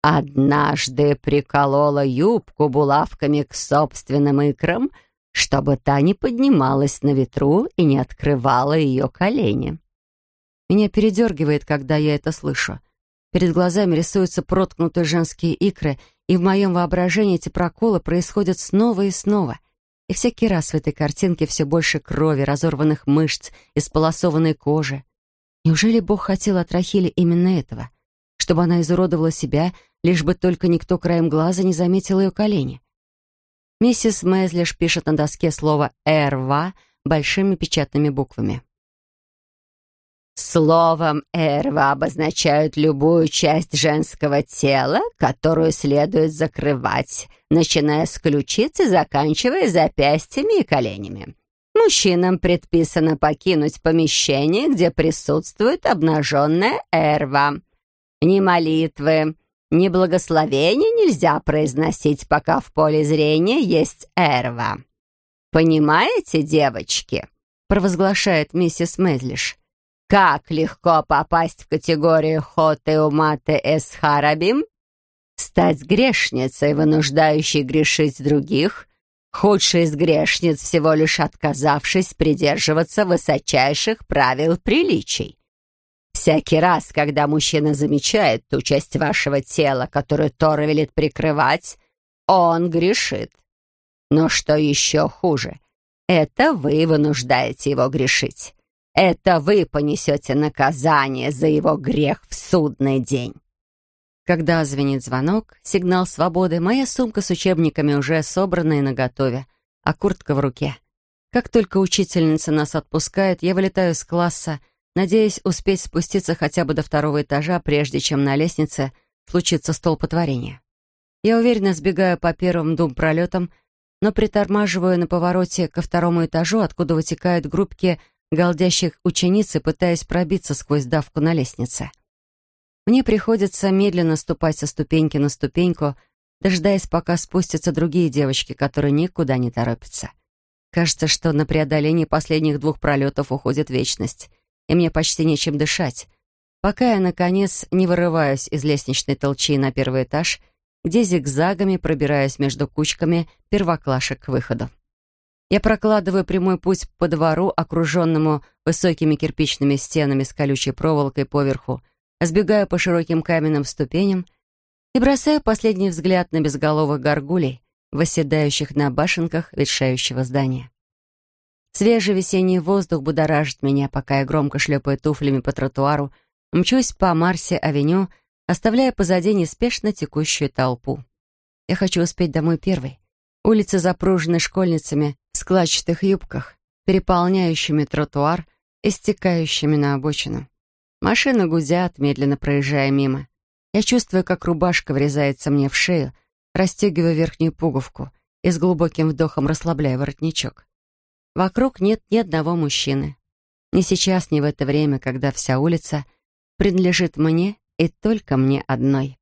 [SPEAKER 1] Однажды приколола юбку булавками к собственным икрам — чтобы та не поднималась на ветру и не открывала ее колени. Меня передергивает, когда я это слышу. Перед глазами рисуются проткнутые женские икры, и в моем воображении эти проколы происходят снова и снова. И всякий раз в этой картинке все больше крови, разорванных мышц, исполосованной кожи. Неужели Бог хотел от Рахили именно этого? Чтобы она изуродовала себя, лишь бы только никто краем глаза не заметил ее колени. Миссис Мезлиш пишет на доске слово «эрва» большими печатными буквами. Словом «эрва» обозначают любую часть женского тела, которую следует закрывать, начиная с ключиц и заканчивая запястьями и коленями. Мужчинам предписано покинуть помещение, где присутствует обнаженная эрва. Ни молитвы, ни благословения нельзя произносить, пока в поле зрения есть эрва. «Понимаете, девочки?» — провозглашает миссис Медлиш. «Как легко попасть в категорию хоты уматы эс? Стать грешницей, вынуждающей грешить других, худшей из грешниц, всего лишь отказавшись придерживаться высочайших правил приличий.
[SPEAKER 3] Всякий раз, когда мужчина замечает ту часть вашего тела, которую Тора велит прикрывать, он грешит. Но что еще хуже, это вы вынуждаете его грешить. Это вы понесете наказание за его грех в судный день.
[SPEAKER 1] Когда звенит звонок, сигнал свободы, моя сумка с учебниками уже собрана и наготове, а куртка в руке. Как только учительница нас отпускает, я вылетаю из класса, надеясь успеть спуститься хотя бы до второго этажа, прежде чем на лестнице случится столпотворение. Я уверенно сбегаю по первым двум пролетам, но притормаживаю на повороте ко второму этажу, откуда вытекают группки галдящих учениц и пытаясь пробиться сквозь давку на лестнице. Мне приходится медленно ступать со ступеньки на ступеньку, дожидаясь, пока спустятся другие девочки, которые никуда не торопятся. Кажется, что на преодоление последних двух пролетов уходит вечность, и мне почти нечем дышать, пока я, наконец, не вырываюсь из лестничной толчи на первый этаж, где зигзагами пробираюсь между кучками первоклашек к выходу. Я прокладываю прямой путь по двору, окруженному высокими кирпичными стенами с колючей проволокой поверху, сбегаю по широким каменным ступеням и бросаю последний взгляд на безголовых горгулей, восседающих на башенках ветшающего здания. Свежий весенний воздух будоражит меня, пока я громко шлепаю туфлями по тротуару, мчусь по Марсе-авеню, оставляя позади неспешно текущую толпу. Я хочу успеть домой первой. Улицы запружены школьницами в складчатых юбках, переполняющими тротуар и стекающими на обочину. Машины гудят, медленно проезжая мимо. Я чувствую, как рубашка врезается мне в шею, расстегиваю верхнюю пуговку и с глубоким вдохом расслабляю воротничок. Вокруг нет ни одного мужчины. Ни сейчас, ни в это время, когда вся улица принадлежит мне и только мне одной.